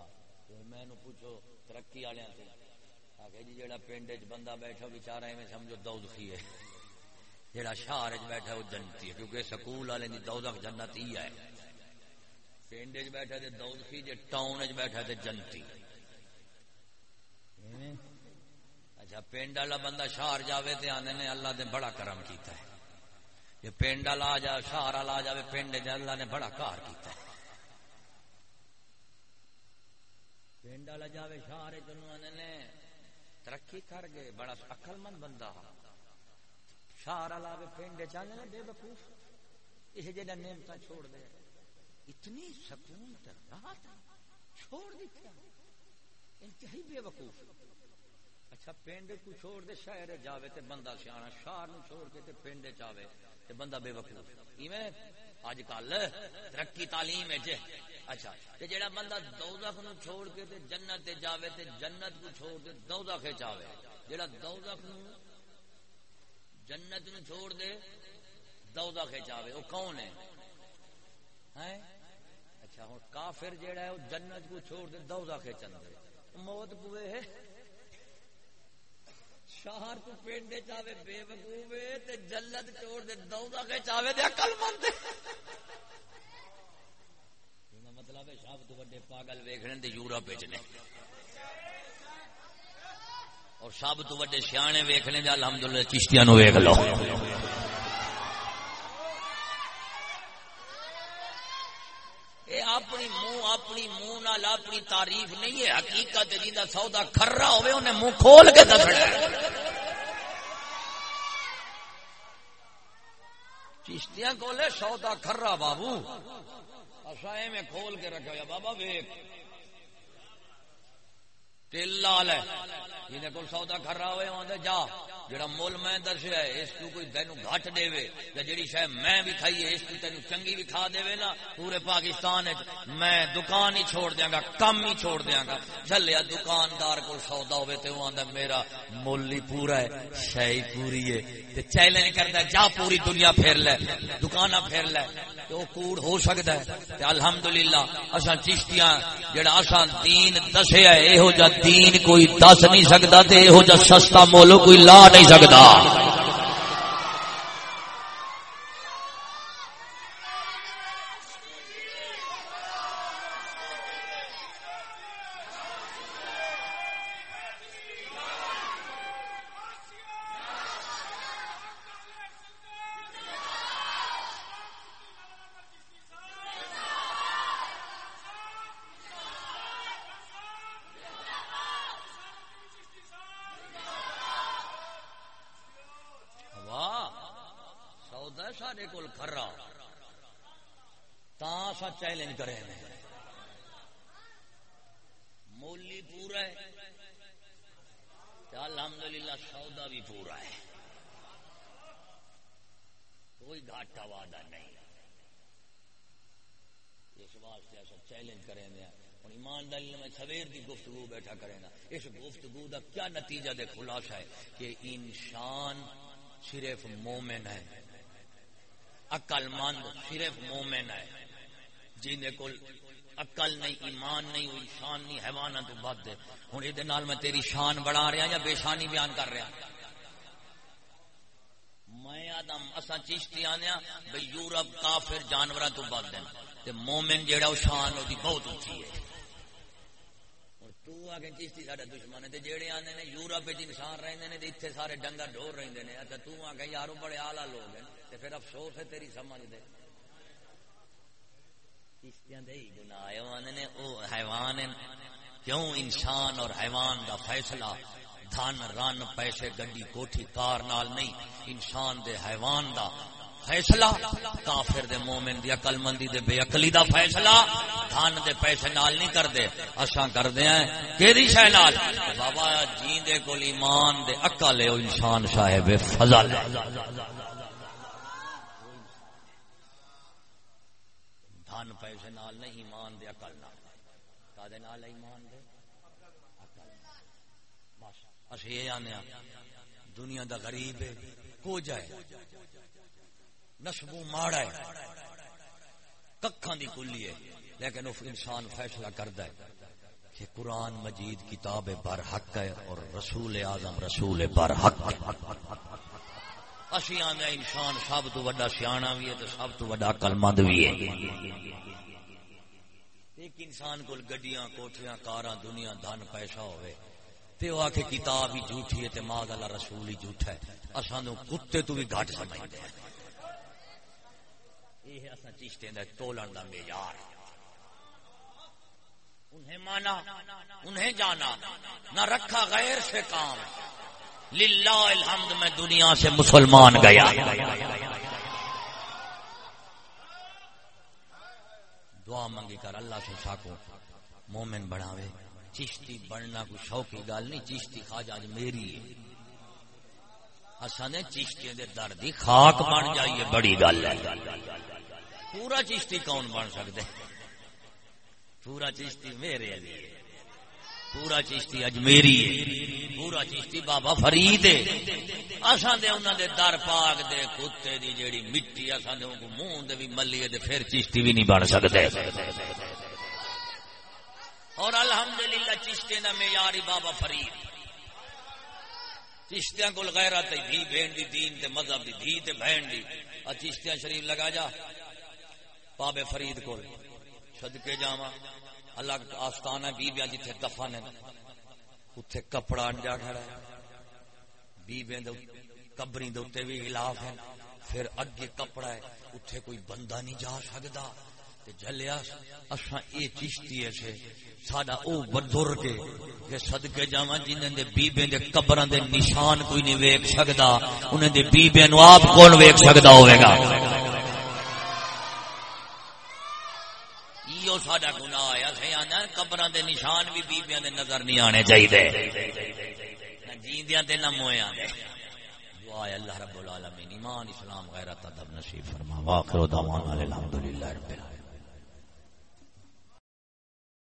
میں نو پوچھو ترقی والے جی جیڑا پنڈ چ بندہ بیٹھا بچارا ایویں سمجھو دودخی ہے۔ جیڑا شہر چ بیٹھا وہ جنتی ہے، کیونکہ سکول والے دی دودخ جنت ہی ہے۔ پنڈ چ بیٹھا تے دودخی جے ٹاؤن چ بیٹھا تے جنتی۔ اچھا پنڈ والا بندہ شہر جاوے تے آنے نے، اللہ نے بڑا کرم کیتا ہے۔ یہ پنڈ والا آ جا، شہر والا آ جاوے پنڈ اللہ نے بڑا کار کیتا ہے۔ پنڈ والا جاوے، شہر چنو آنے نے، ترقی کر گئے، بڑا اقل مند بندہ ہاں۔ شہر والا پنڈ چلنے بے وقوف۔ یہ جہاں نعمت چھوڑ دے۔ اتنی سکون رات چھوڑ دیتا انتہائی بے وقوف۔ اچھا پنڈ کو چھوڑ دے، شہر جاوے تے بندہ سیاح، شہر نو چھوڑ کے تے پنڈ چاوے تے بندہ بے وقوف۔ ایویں اج کل ترقی تعلیم ہے اچھا تے جیڑا بندہ دوزخ نو چھوڑ کے تے جنت تے جاوے تے جنت کو چھوڑ کے دوزخ چاوے جیڑا دوزخ نو جنت نو چھوڑ دے، دوزخ چاوے او کون ہے؟ ہیں؟ اچھا ہن کافر جیڑا ہے، او جنت کو چھوڑ دے، دوزخ چندے موت پوے ہے۔ شہر تو پنڈ چاہے بے وقوف تے جلد چھوڑ دے دودا کے چاہے دے عقل مند مطلب ہے سب تو بڑے پاگل ویکھنے تے یورپ وچ نے۔ اور سب تو بڑے سیانے ویکھنے دے، الحمدللہ، چشتیاں نو ویکھ لو۔ نال اپنی تعریف نہیں ہے، حقیقت جا سودا کھرا ہوئے، انہیں منہ کھول کے دسنا چشتیاں کولے سودا کھرا بابو۔ اصا میں کھول کے رکھا ہوا بابا ویک تیل لال ہے جنہیں کو سودا کھرا ہوئے آدھے جا۔ جڑا مول میں دسیا ہے، اس کو کوئی تین گھٹ دے یا جڑی شاید میں بھی کھائیے اس کو تین چنگی بھی کھا دے نا۔ پورے پاکستان میں دکان ہی چھوڑ دیا گا، کم ہی چھوڑ دیا گا۔ چلیا دکاندار کو سودا ہوئے تے وہ آدھا میرا مول ہی پورا ہے شہ ہی پوری ہے۔ تے چیلنج کرتا ہے، جا پوری دنیا پھیر لے دکان پھیر لے۔ تو کوڑ ہو سکتا ہے۔ تے الحمدللہ، اساں چشتیاں، جڑا اساں دین دسیا ہے ایہو جا دین کوئی دس نہیں سکدا تے ایہو جا سستا مولو کوئی لا نہیں سکتا چیلنج کرے مولی پورا ہے۔ الحمد للہ سودا بھی پورا ہے۔ کوئی گھاٹا وعدہ نہیں۔ اس واسطے ایسا چیلنج کریں ہوں ایمانداری میں سویر کی گفتگو بیٹھا کرے گا اس گفتگو کا کیا نتیجہ دے خلاصہ ہے کہ انسان صرف مومن ہے۔ عقل مند صرف مومن ہے۔ جن کو اقل نہیں، ایمان نہیں ہوئی شان نہیں حیوان تو بد ہے۔ ہوں یہ میں تیری شان بڑھا رہا یا بے شانی بیان کر رہا؟ میں آدم اصا چیشتی آنے بھائی یورپ کافر جانور تو بد ہے تے مومن جیڑا وہ شان وہ بہت اچھی ہے۔ تو آگے چیشتی سارا دشمن ہے جیڑے آنے نے یورپ انسان رہتے ہیں اتنے سارے ڈنگر ڈور رہتے ہیں اچھا تو آگے یارو، بڑے آلہ لوگ ہیں۔ پھر افسوس ہے تیری سمجھ دے۔ حیوان کیوں انسان اور حیوان کا فیصلہ؟ دھن، رن، پیسے، گڈی، کوٹھی، کار، نال نہیں۔ انسان دے حیوان دا فیصلہ، کافر دے مومن دی عقل مندی دے بے عقلی دا فیصلہ۔ دھن دے پیسے نال نہیں کردے اساں کردے ہیں کیڑی شے نال؟ بابا جیندے کول ایمان دے عقل ہے، او انسان صاحب فضل دھن نال نہیں ایمان دے، عقل نال۔ کا نال ایمان دے؟ عقل بس اسی اچھا، یہ آنے دنیا دا غریب ہے، کو جائے؟ نسبو ماڑا ہے۔ ککھان دی کلی ہے۔ لیکن وہ انسان فیصلہ کرتا ہے کہ قرآن مجید کتاب بر حق ہے اور رسول اعظم رسول بر حق اسی آنے انسان سب تو وڈا سیاح بھی ہے تو سب تو وڈا کلمند بھی ہے۔ ایک انسان کو گڈیاں کوٹیاں کاراں، دنیا، دھن، پیسہ ہوئے تے وہ آکھے کتاب ہی جھوٹھی ہے تے ماں اللہ رسول ہی جھوٹا ہے۔ اساں کتے تو بھی گھٹ سمجھتے ہیں۔ یہ اصا چیشتے دا تولن دا معیار۔ انہیں مانا، انہیں جانا۔ نہ رکھا غیر سے کام۔ للہ الحمد میں دنیا سے مسلمان گیا۔ دعا منگی کر اللہ سے ساکو، مومن بڑھاوے۔ چشتی بننا کوئی کی گل نہیں، چشتی خواجہ اج میری ہے۔ اصل چشتی دے دردی خاک بن جائیے بڑی گل ہے۔ پورا چشتی کون بن سکتے پورا چشتی میرے لیے پورا چشتی اجمیری ہے، پورا چشتی بابا فرید ہے۔ اساں دے انہاں دے در پاک دے کتے دی جیڑی مٹی اساں دے کو منہ دے بھی ملی تے پھر چشتی بھی نہیں بن سکتے اور الحمدللہ چشتی دا معیاری بابا فرید۔ چشتیاں کول غیرت دی بہن دی دین تے مذہب دی، دھی تے بہن دی۔ اور چشتیاں شریف لگا جا۔ بابے فرید کو صدقے جاوا الگ آستان ہے بیبیاں جتھے دفن ہیں اتھے کپڑا انجا کھڑا ہے۔ بیبیاں دے قبریں دے اوتے بھی خلاف ہیں پھر اگے کپڑا ہے، اتھے کوئی بندہ نہیں جا سکدا۔ تے جلیا اساں اے چشتی ہے سے۔ ساڈا او بزرگ کہ صدقے جاواں جنہاں دے بیبیاں دے قبراں دے نشان کوئی نہیں ویکھ سکدا۔ انہاں دے بیبیاں نو آپ کون ویکھ سکدا ہوے گا؟ ساڈا گنا آیا سی آنا قبر دے نشان بھی بیبیاں دے نظر نہیں آنے چاہیے جیندیاں تے نہ مویا دعا اللہ رب العالمین، ایمان، اسلام، غیرت، ادب، نصیب فرما، واخر دعوانا الحمدللہ رب العالمین۔